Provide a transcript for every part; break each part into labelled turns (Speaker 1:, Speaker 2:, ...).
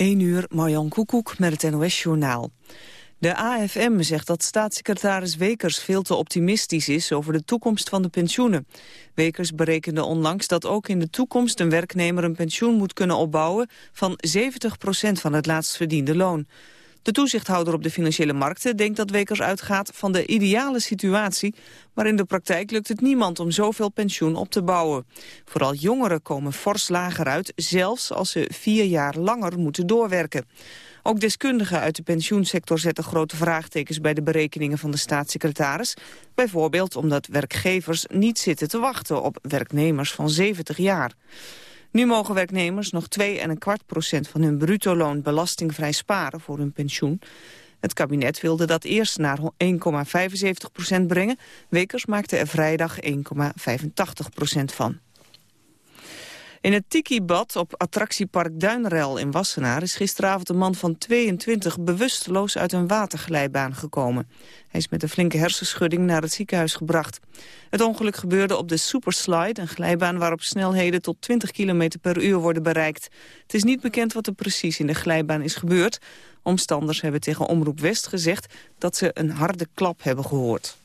Speaker 1: 1 uur, Marjan Koekoek met het NOS-journaal. De AFM zegt dat staatssecretaris Wekers veel te optimistisch is over de toekomst van de pensioenen. Wekers berekende onlangs dat ook in de toekomst een werknemer een pensioen moet kunnen opbouwen van 70% van het laatst verdiende loon. De toezichthouder op de financiële markten denkt dat Wekers uitgaat van de ideale situatie, maar in de praktijk lukt het niemand om zoveel pensioen op te bouwen. Vooral jongeren komen fors lager uit, zelfs als ze vier jaar langer moeten doorwerken. Ook deskundigen uit de pensioensector zetten grote vraagtekens bij de berekeningen van de staatssecretaris. Bijvoorbeeld omdat werkgevers niet zitten te wachten op werknemers van 70 jaar. Nu mogen werknemers nog 2,25 procent van hun bruto loon belastingvrij sparen voor hun pensioen. Het kabinet wilde dat eerst naar 1,75 procent brengen. Wekers maakte er vrijdag 1,85 procent van. In het Tiki-bad op attractiepark Duinrel in Wassenaar... is gisteravond een man van 22 bewusteloos uit een waterglijbaan gekomen. Hij is met een flinke hersenschudding naar het ziekenhuis gebracht. Het ongeluk gebeurde op de Superslide, een glijbaan waarop snelheden tot 20 km per uur worden bereikt. Het is niet bekend wat er precies in de glijbaan is gebeurd. Omstanders hebben tegen Omroep West gezegd dat ze een harde klap hebben gehoord.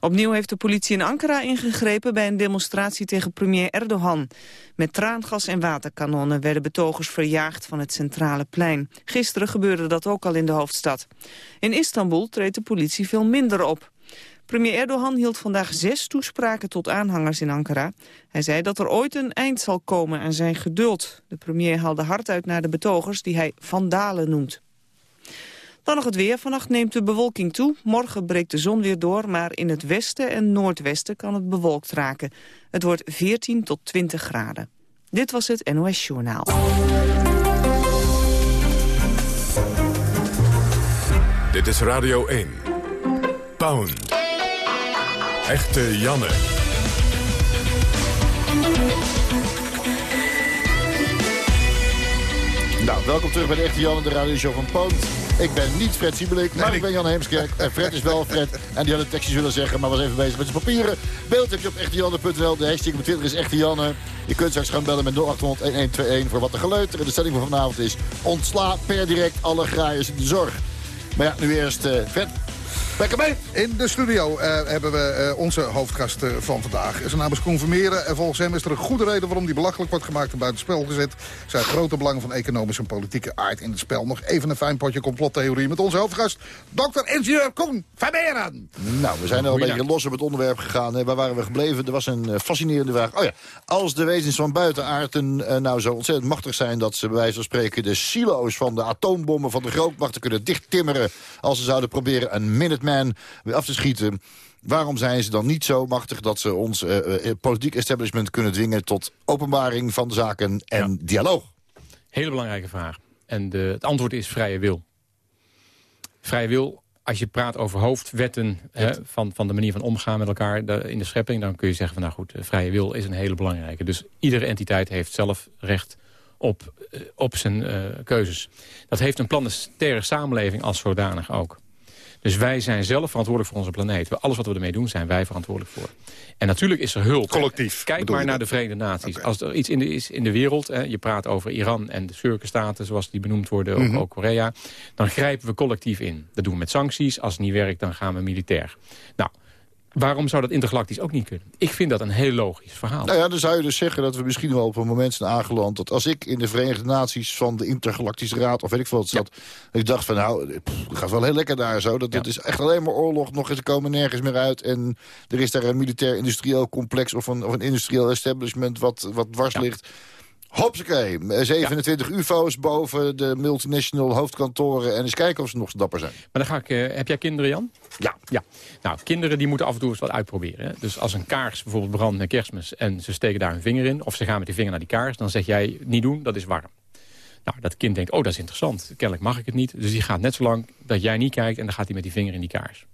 Speaker 1: Opnieuw heeft de politie in Ankara ingegrepen bij een demonstratie tegen premier Erdogan. Met traangas en waterkanonnen werden betogers verjaagd van het centrale plein. Gisteren gebeurde dat ook al in de hoofdstad. In Istanbul treedt de politie veel minder op. Premier Erdogan hield vandaag zes toespraken tot aanhangers in Ankara. Hij zei dat er ooit een eind zal komen aan zijn geduld. De premier haalde hard uit naar de betogers die hij vandalen noemt. Dan nog het weer. Vannacht neemt de bewolking toe. Morgen breekt de zon weer door, maar in het westen en noordwesten kan het bewolkt raken. Het wordt 14 tot 20 graden. Dit was het NOS Journaal.
Speaker 2: Dit is Radio 1. Pound. Echte Janne.
Speaker 3: Nou, welkom terug bij de Echte Janne, de radioshow van Pound. Ik ben niet Fred Siebelik, maar ik ben Jan Heemskerk. En Fred is wel Fred. En die had een tekstje willen zeggen, maar was even bezig met zijn papieren. Beeld heb je op echtejanne.nl. De hashtag op Twitter is Echte Janne. Je kunt straks gaan bellen met 0800-1121 voor wat de geleuter. En de stelling van vanavond is ontsla per direct alle graaiers in de zorg. Maar ja, nu eerst uh, Fred. Lekker mee.
Speaker 4: In de studio uh, hebben we uh, onze hoofdgast uh, van vandaag. Zijn naam is Koen Vermeeren. En volgens hem is er een goede reden waarom die belachelijk wordt gemaakt en buitenspel gezet. Zijn grote belangen van economische en politieke aard in het spel. Nog even een fijn potje complottheorie met onze hoofdgast, dokter ingenieur Koen Vermeeren.
Speaker 3: Nou, we zijn al een beetje los op het onderwerp gegaan. Hè. Waar waren we gebleven? Er was een fascinerende vraag. Oh ja, als de wezens van buitenaarden nou zo ontzettend machtig zijn... dat ze bij wijze van spreken de silo's van de atoombommen van de grootmachten kunnen dichttimmeren... als ze zouden proberen een minute weer af te schieten. Waarom zijn ze dan niet zo machtig dat ze ons uh, politiek establishment kunnen dwingen... tot openbaring van de zaken en dialoog?
Speaker 5: Hele belangrijke vraag. En de, het antwoord is vrije wil. Vrije wil, als je praat over hoofdwetten hè, van, van de manier van omgaan met elkaar in de schepping... dan kun je zeggen van nou goed, vrije wil is een hele belangrijke. Dus iedere entiteit heeft zelf recht op, op zijn uh, keuzes. Dat heeft een planetaire samenleving als zodanig ook. Dus wij zijn zelf verantwoordelijk voor onze planeet. Alles wat we ermee doen, zijn wij verantwoordelijk voor. En natuurlijk is er hulp.
Speaker 4: Collectief.
Speaker 5: Kijk maar naar de Verenigde Naties. Als er iets in de, is in de wereld, hè, je praat over Iran en de schurkenstaten... zoals die benoemd worden, ook, mhm. ook Korea... dan grijpen we collectief in. Dat doen we met sancties. Als het niet werkt, dan gaan we militair. Nou, Waarom zou dat intergalactisch ook niet kunnen? Ik vind dat een heel logisch verhaal.
Speaker 3: Nou ja, dan zou je dus zeggen dat we misschien wel op een moment zijn aangeland... dat als ik in de Verenigde Naties van de Intergalactische Raad... of weet ik veel wat zat, ik dacht van nou, het gaat wel heel lekker daar zo. Dat, is echt alleen maar oorlog, nog eens komen nergens meer uit... en er is daar een militair-industrieel complex of een, of een industrieel establishment... wat, wat dwars ligt... Hopsakee, 27 ufo's boven de multinational hoofdkantoren... en eens kijken of ze nog dapper zijn.
Speaker 5: Maar dan ga ik... Uh, heb jij kinderen, Jan?
Speaker 3: Ja.
Speaker 5: ja. Nou, kinderen die moeten af en toe eens wat uitproberen. Hè? Dus als een kaars bijvoorbeeld brandt met kerstmis... en ze steken daar hun vinger in... of ze gaan met die vinger naar die kaars... dan zeg jij niet doen, dat is warm. Nou, dat kind denkt, oh, dat is interessant. Kennelijk mag ik het niet. Dus die gaat net zo lang dat jij niet kijkt... en dan gaat hij met die vinger in die kaars.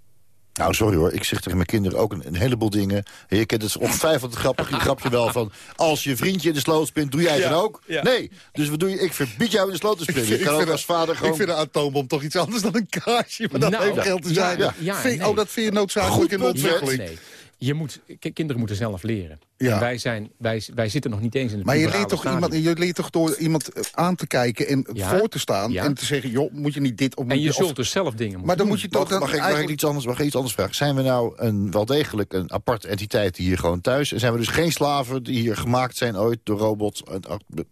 Speaker 3: Nou, sorry hoor. Ik zeg tegen mijn kinderen ook een, een heleboel dingen. Je kent het ongetwijfeld het grappige grapje wel van... als je vriendje in de sloot spint, doe jij het dan ook? Nee. Dus wat doe je? Ik verbied jou in de sloot te springen. Ik, kan ook als vader gewoon...
Speaker 4: Ik vind een atoombom toch iets anders dan een kaarsje. Maar dat nou, heeft geld te zijn. Ja, vind, Oh, dat vind je noodzakelijk in de ontwikkeling.
Speaker 5: Nee. Je moet, kinderen moeten zelf leren.
Speaker 4: Ja.
Speaker 5: En wij, zijn, wij, wij zitten nog niet eens in het
Speaker 4: Maar je leert, toch
Speaker 5: stadium.
Speaker 4: iemand, je leert toch door iemand eh, aan te kijken en
Speaker 5: Ja.
Speaker 4: voor te staan...
Speaker 5: Ja.
Speaker 4: en te zeggen, joh, moet je niet dit of
Speaker 5: En je
Speaker 4: of-
Speaker 5: zult dus zelf dingen moeten
Speaker 4: Maar dan
Speaker 5: doen.
Speaker 4: moet je toch...
Speaker 3: Mag,
Speaker 4: Dan
Speaker 3: mag, ik, mag, ik
Speaker 4: eigenlijk-
Speaker 3: iets anders, mag ik iets anders vragen? Zijn we nou een, wel degelijk een aparte entiteit die hier gewoon thuis... en zijn we dus geen slaven die hier gemaakt zijn ooit door robots? en-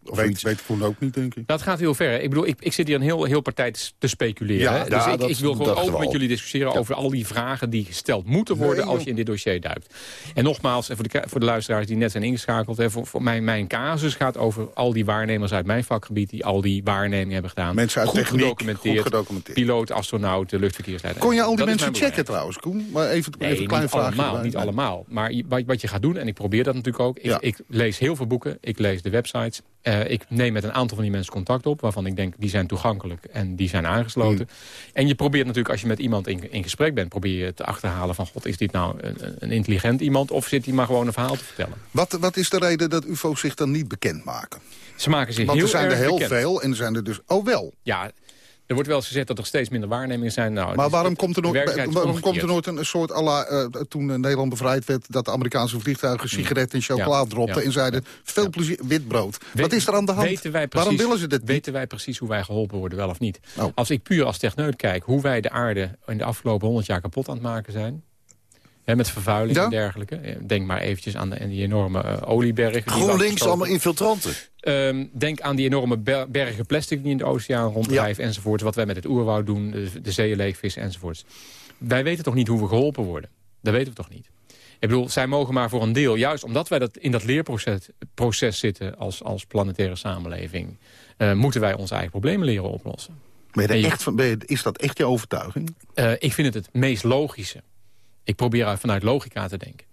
Speaker 3: Of
Speaker 4: weet,
Speaker 3: iets?
Speaker 4: weet ook niet, denk ik.
Speaker 5: Dat gaat heel ver. hè. Ik bedoel, ik, ik zit hier een heel, heel partij te, speculeren.
Speaker 4: Ja,
Speaker 5: hè.
Speaker 3: ja,
Speaker 5: dus ik,
Speaker 3: dat
Speaker 5: ik wil gewoon open
Speaker 3: we
Speaker 5: met jullie discussiëren over al die vragen die gesteld moeten worden
Speaker 4: Nee,
Speaker 5: als je in dit dossier duikt. En nogmaals, en voor de, voor de luisteraars die net zijn ingeschakeld, hè, voor, voor mijn, mijn casus gaat over al die waarnemers uit mijn vakgebied die al die waarnemingen hebben gedaan.
Speaker 4: Mensen uit
Speaker 5: goed
Speaker 4: techniek,
Speaker 5: gedocumenteerd.
Speaker 4: goed gedocumenteerd.
Speaker 5: Piloot, astronaut, luchtverkeersleider.
Speaker 4: Kon je al die
Speaker 5: Dat
Speaker 4: mensen checken trouwens, Koen? Maar even,
Speaker 5: Nee,
Speaker 4: even een klein
Speaker 5: niet
Speaker 4: vraagje.
Speaker 5: allemaal,
Speaker 4: erbij.
Speaker 5: niet allemaal. Maar wat, wat je gaat doen, en ik probeer dat natuurlijk ook... Ik,
Speaker 4: Ja.
Speaker 5: ik lees heel veel boeken, ik lees de websites. Eh, ik neem met een aantal van die mensen contact op... waarvan ik denk, die zijn toegankelijk en die zijn aangesloten.
Speaker 4: Hmm.
Speaker 5: En je probeert natuurlijk, als je met iemand in, in gesprek bent... probeer je te achterhalen van... God, is dit nou een, een intelligent iemand... of zit hij maar gewoon een verhaal te vertellen?
Speaker 4: Wat, wat is de reden dat ufo's zich dan niet bekendmaken?
Speaker 5: Ze maken zich
Speaker 4: Want
Speaker 5: heel
Speaker 4: er zijn er heel
Speaker 5: bekend.
Speaker 4: veel en er zijn er dus... Oh wel.
Speaker 5: Ja, er wordt wel eens gezegd dat er steeds minder waarnemingen zijn. Nou,
Speaker 4: Maar waarom komt er nooit, waarom komt er nooit een soort à la, eh, toen eh, Nederland bevrijd werd... dat de Amerikaanse vliegtuigen sigaretten en chocola dropten... En zeiden, veel plezier, witbrood. Wat is er aan de hand?
Speaker 5: Weten wij precies,
Speaker 4: waarom willen ze dit?
Speaker 5: Weten wij precies hoe wij geholpen worden, wel of niet?
Speaker 4: Oh.
Speaker 5: Als ik puur als techneut kijk hoe wij de aarde in de afgelopen 100 jaar kapot aan het maken zijn... Hè, met vervuiling
Speaker 4: Ja.
Speaker 5: en dergelijke. Eh, Denk maar eventjes aan, de, aan die enorme eh, oliebergen.
Speaker 3: GroenLinks, allemaal infiltranten.
Speaker 5: Ehm, denk aan die enorme ber- bergen plastic die in de oceaan ronddrijven enzovoort. Wat wij met het oerwoud doen, de, de zeeën leegvissen enzovoorts. Wij weten toch niet hoe we geholpen worden? Dat weten we toch niet? Ik bedoel, zij mogen maar voor een deel, juist omdat wij dat in dat leerproces proces zitten als, als planetaire samenleving, eh, moeten wij onze eigen problemen leren oplossen.
Speaker 4: Ben je er
Speaker 5: je-
Speaker 4: echt van, ben je- is dat echt je overtuiging?
Speaker 5: Ik vind het het meest logische. Ik probeer uit- vanuit logica te denken.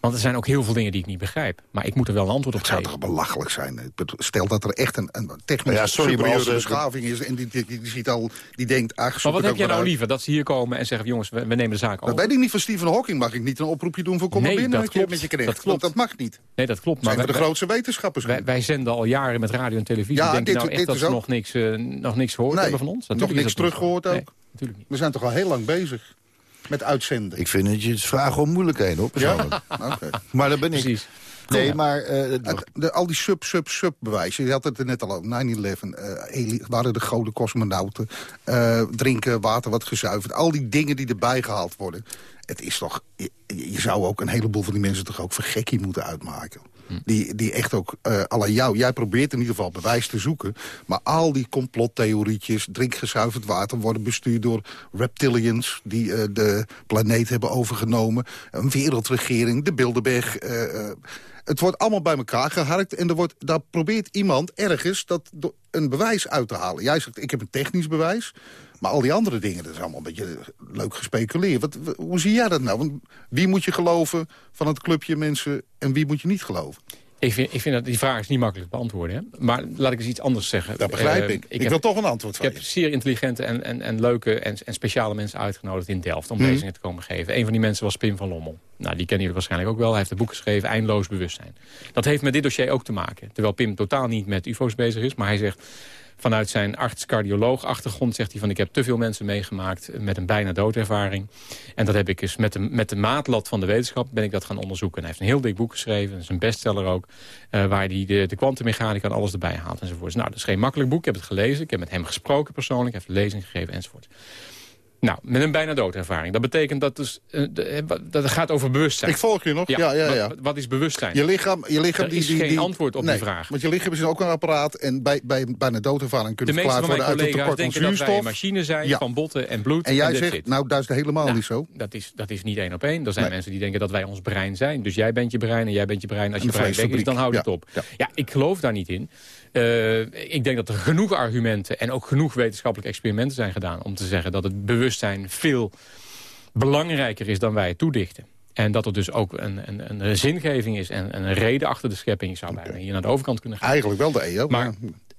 Speaker 5: Want er zijn ook heel veel dingen die ik niet begrijp. Maar ik moet er wel een antwoord op
Speaker 4: Het zou
Speaker 5: geven.
Speaker 4: toch belachelijk zijn? Stel dat er echt een, een technische
Speaker 3: Ja, sorry,
Speaker 4: beschaving is... en die, die, die, die ziet al, die denkt... Ah, zoek
Speaker 5: Maar wat heb jij nou
Speaker 4: uit.
Speaker 5: liever? Dat ze hier komen en zeggen... jongens, we, we nemen de zaak
Speaker 4: Dat
Speaker 5: over.
Speaker 4: weet ik niet van Stephen Hawking. Mag ik niet een oproepje doen voor kom maar
Speaker 5: Nee,
Speaker 4: binnen
Speaker 5: dat
Speaker 4: met je,
Speaker 5: klopt.
Speaker 4: met je?
Speaker 5: Dat klopt.
Speaker 4: Want dat mag niet.
Speaker 5: Nee, dat klopt.
Speaker 4: Zijn
Speaker 5: Maar
Speaker 4: we de
Speaker 5: wij,
Speaker 4: grootste wetenschappers?
Speaker 5: wij, wij zenden al jaren met radio en televisie.
Speaker 4: Ja,
Speaker 5: Denk
Speaker 4: dit-
Speaker 5: nou echt
Speaker 4: dit
Speaker 5: dat
Speaker 4: is
Speaker 5: ze
Speaker 4: ook-
Speaker 5: nog niks, eh, nog niks gehoord
Speaker 4: Nee,
Speaker 5: hebben van ons?
Speaker 4: nog
Speaker 5: Natuurlijk is
Speaker 4: niks
Speaker 5: dat
Speaker 4: teruggehoord ook?
Speaker 5: Nee, natuurlijk niet.
Speaker 4: We zijn toch al heel lang bezig met uitzenden.
Speaker 3: Ik vind het je het vragen om moeilijkheden op. persoonlijk.
Speaker 4: Oké.
Speaker 3: Maar dat ben ik.
Speaker 5: Precies.
Speaker 3: Nee, maar... eh,
Speaker 4: Het- de, al die sub, sub, sub bewijzen. Je had het er net al over. 9-11. eh, ali- waren de gouden cosmonauten. eh, drinken, water wat gezuiverd. Al die dingen die erbij gehaald worden. Het is toch... Je, je zou ook een heleboel van die mensen toch ook voor gekkie moeten uitmaken. Die, die echt ook, à la jou, jij probeert in ieder geval bewijs te zoeken. Maar al die complottheorietjes, drinkgezuiverd water... worden bestuurd door reptilians die eh, de planeet hebben overgenomen. Een wereldregering, de Bilderberg... eh, het wordt allemaal bij elkaar geharkt en er wordt, daar probeert iemand ergens dat, een bewijs uit te halen. Jij zegt, ik heb een technisch bewijs, maar al die andere dingen... dat is allemaal een beetje leuk gespeculeerd. Wat, hoe zie jij dat nou? Want wie moet je geloven van het clubje mensen en wie moet je niet geloven?
Speaker 5: Ik vind, ik vind dat die vraag is niet makkelijk te beantwoorden. Hè? Maar laat ik eens iets anders zeggen.
Speaker 4: Dat begrijp
Speaker 5: Eh,
Speaker 4: ik. Ik,
Speaker 5: heb-
Speaker 4: wil toch een antwoord
Speaker 5: Ik
Speaker 4: van
Speaker 5: heb
Speaker 4: je.
Speaker 5: zeer intelligente en, en, en leuke en, en speciale mensen uitgenodigd in Delft... om
Speaker 4: Mhm.
Speaker 5: lezingen te komen geven. Een van die mensen was Pim van Lommel. Nou, die kennen jullie waarschijnlijk ook wel. Hij heeft een boek geschreven, Eindeloos Bewustzijn. Dat heeft met dit dossier ook te maken. Terwijl Pim totaal niet met ufo's bezig is. Maar hij zegt, vanuit zijn arts-cardioloog achtergrond... zegt hij van, ik heb te veel mensen meegemaakt met een bijna doodervaring. En dat heb ik dus met de, met de maatlat van de wetenschap... ben ik dat gaan onderzoeken. En hij heeft een heel dik boek geschreven, is een bestseller ook... eh, waar hij de, de kwantummechanica en alles erbij haalt enzovoort. Nou, dat is geen makkelijk boek. Ik heb het gelezen. Ik heb met hem gesproken persoonlijk. Hij heeft lezing gegeven enzovoort. Nou, met een bijna doodervaring. Dat betekent dat, dus, eh, eh, dat het gaat over bewustzijn.
Speaker 4: Ik volg je nog. Ja, ja, ja.
Speaker 5: Wat, wat is bewustzijn?
Speaker 4: Je lichaam, je lichaam
Speaker 5: Er
Speaker 4: die,
Speaker 5: is
Speaker 4: die,
Speaker 5: geen
Speaker 4: die-
Speaker 5: antwoord op
Speaker 4: nee,
Speaker 5: die vraag.
Speaker 4: Want je lichaam is ook een apparaat en bij, bij bijna doodervaring
Speaker 5: de
Speaker 4: kunnen
Speaker 5: van
Speaker 4: verklaard worden uit
Speaker 5: collega's
Speaker 4: tekort aan
Speaker 5: denken dat wij een
Speaker 4: zuurstof.
Speaker 5: machine zijn
Speaker 4: Ja.
Speaker 5: van botten en bloed.
Speaker 4: En jij
Speaker 5: that's
Speaker 4: zegt, nou, dat is helemaal
Speaker 5: Nou,
Speaker 4: niet zo.
Speaker 5: Dat is, dat is niet één op één. Er zijn
Speaker 4: Nee.
Speaker 5: mensen die denken dat wij ons brein zijn. Dus jij bent je brein en jij bent je brein. Als
Speaker 4: En
Speaker 5: je brein weg is, dan houdt het op.
Speaker 4: Ja.
Speaker 5: ik geloof daar niet in. Eh, ik denk dat er genoeg argumenten en ook genoeg wetenschappelijke experimenten zijn gedaan... om te zeggen dat het bewustzijn veel belangrijker is dan wij het toedichten. En dat er dus ook een, een, een zingeving is en een reden achter de schepping. Zou bijna hier naar de overkant kunnen gaan.
Speaker 4: Eigenlijk wel de EO.
Speaker 5: Maar.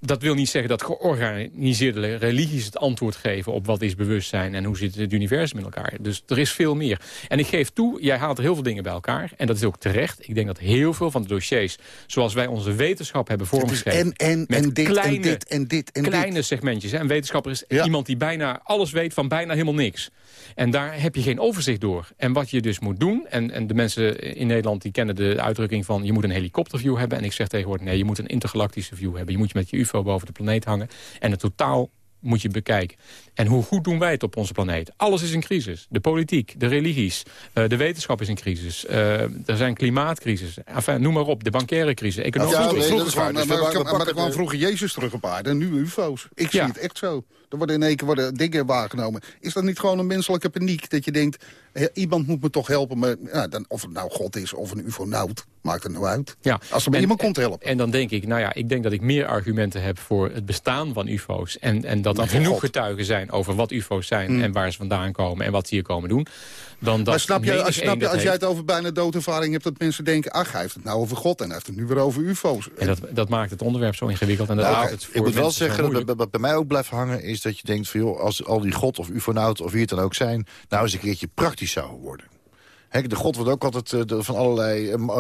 Speaker 5: Dat wil niet zeggen dat georganiseerde religies het antwoord geven... op wat is bewustzijn en hoe zit het universum in elkaar. Dus er is veel meer. En ik geef toe, jij haalt er heel veel dingen bij elkaar. En dat is ook terecht. Ik denk dat heel veel van de dossiers... zoals wij onze wetenschap hebben vormgegeven...
Speaker 4: en, en,
Speaker 5: met
Speaker 4: en dit,
Speaker 5: kleine,
Speaker 4: en dit, en dit, en
Speaker 5: kleine
Speaker 4: dit.
Speaker 5: segmentjes. Een wetenschapper is
Speaker 4: Ja.
Speaker 5: iemand die bijna alles weet van bijna helemaal niks. En daar heb je geen overzicht door. En wat je dus moet doen, en, en de mensen in Nederland die kennen de uitdrukking van... je moet een helikopterview hebben. En ik zeg tegenwoordig, nee, je moet een intergalactische view hebben. Je moet je met je ufo boven de planeet hangen. En het totaal moet je bekijken. En hoe goed doen wij het op onze planeet? Alles is in crisis. De politiek, de religies, uh, de wetenschap is in crisis. Uh, er zijn klimaatcrisis. Enfin, noem maar op, de bankaire crisis, economische
Speaker 4: ja,
Speaker 5: crisis.
Speaker 4: Nee, dat is waar. Dus maar, maar, maar, maar er kwam vroeger Jezus terug op aarde en nu ufo's. Ik zie
Speaker 5: Ja.
Speaker 4: het echt zo. Er worden in één keer worden dingen waargenomen. Is dat niet gewoon een menselijke paniek? Dat je denkt, iemand moet me toch helpen. Maar, ja, dan, of het nou God is of een ufonaut, maakt het nou uit.
Speaker 5: Ja.
Speaker 4: Als er
Speaker 5: En-
Speaker 4: iemand komt helpen.
Speaker 5: En dan denk ik, nou ja, ik denk dat ik meer argumenten heb voor het bestaan van ufo's. En, en dat er genoeg
Speaker 4: God.
Speaker 5: Getuigen zijn over wat ufo's zijn en waar ze vandaan komen en wat ze hier komen doen. Dan dat
Speaker 4: maar snap je, als, snap je, als jij het over bijna doodervaring hebt... dat mensen denken, ach, hij heeft het nou over God... en hij heeft het nu weer over ufo's.
Speaker 5: En dat, dat maakt het onderwerp zo ingewikkeld. En dat
Speaker 3: Nou,
Speaker 5: het voor
Speaker 3: ik moet wel zeggen, dat bij, bij mij ook blijft hangen... is dat je denkt van, joh, als al die god of ufonauten of wie het dan ook zijn... nou eens een keertje praktisch zouden worden. De god wordt ook altijd eh, de- van allerlei eh, ma-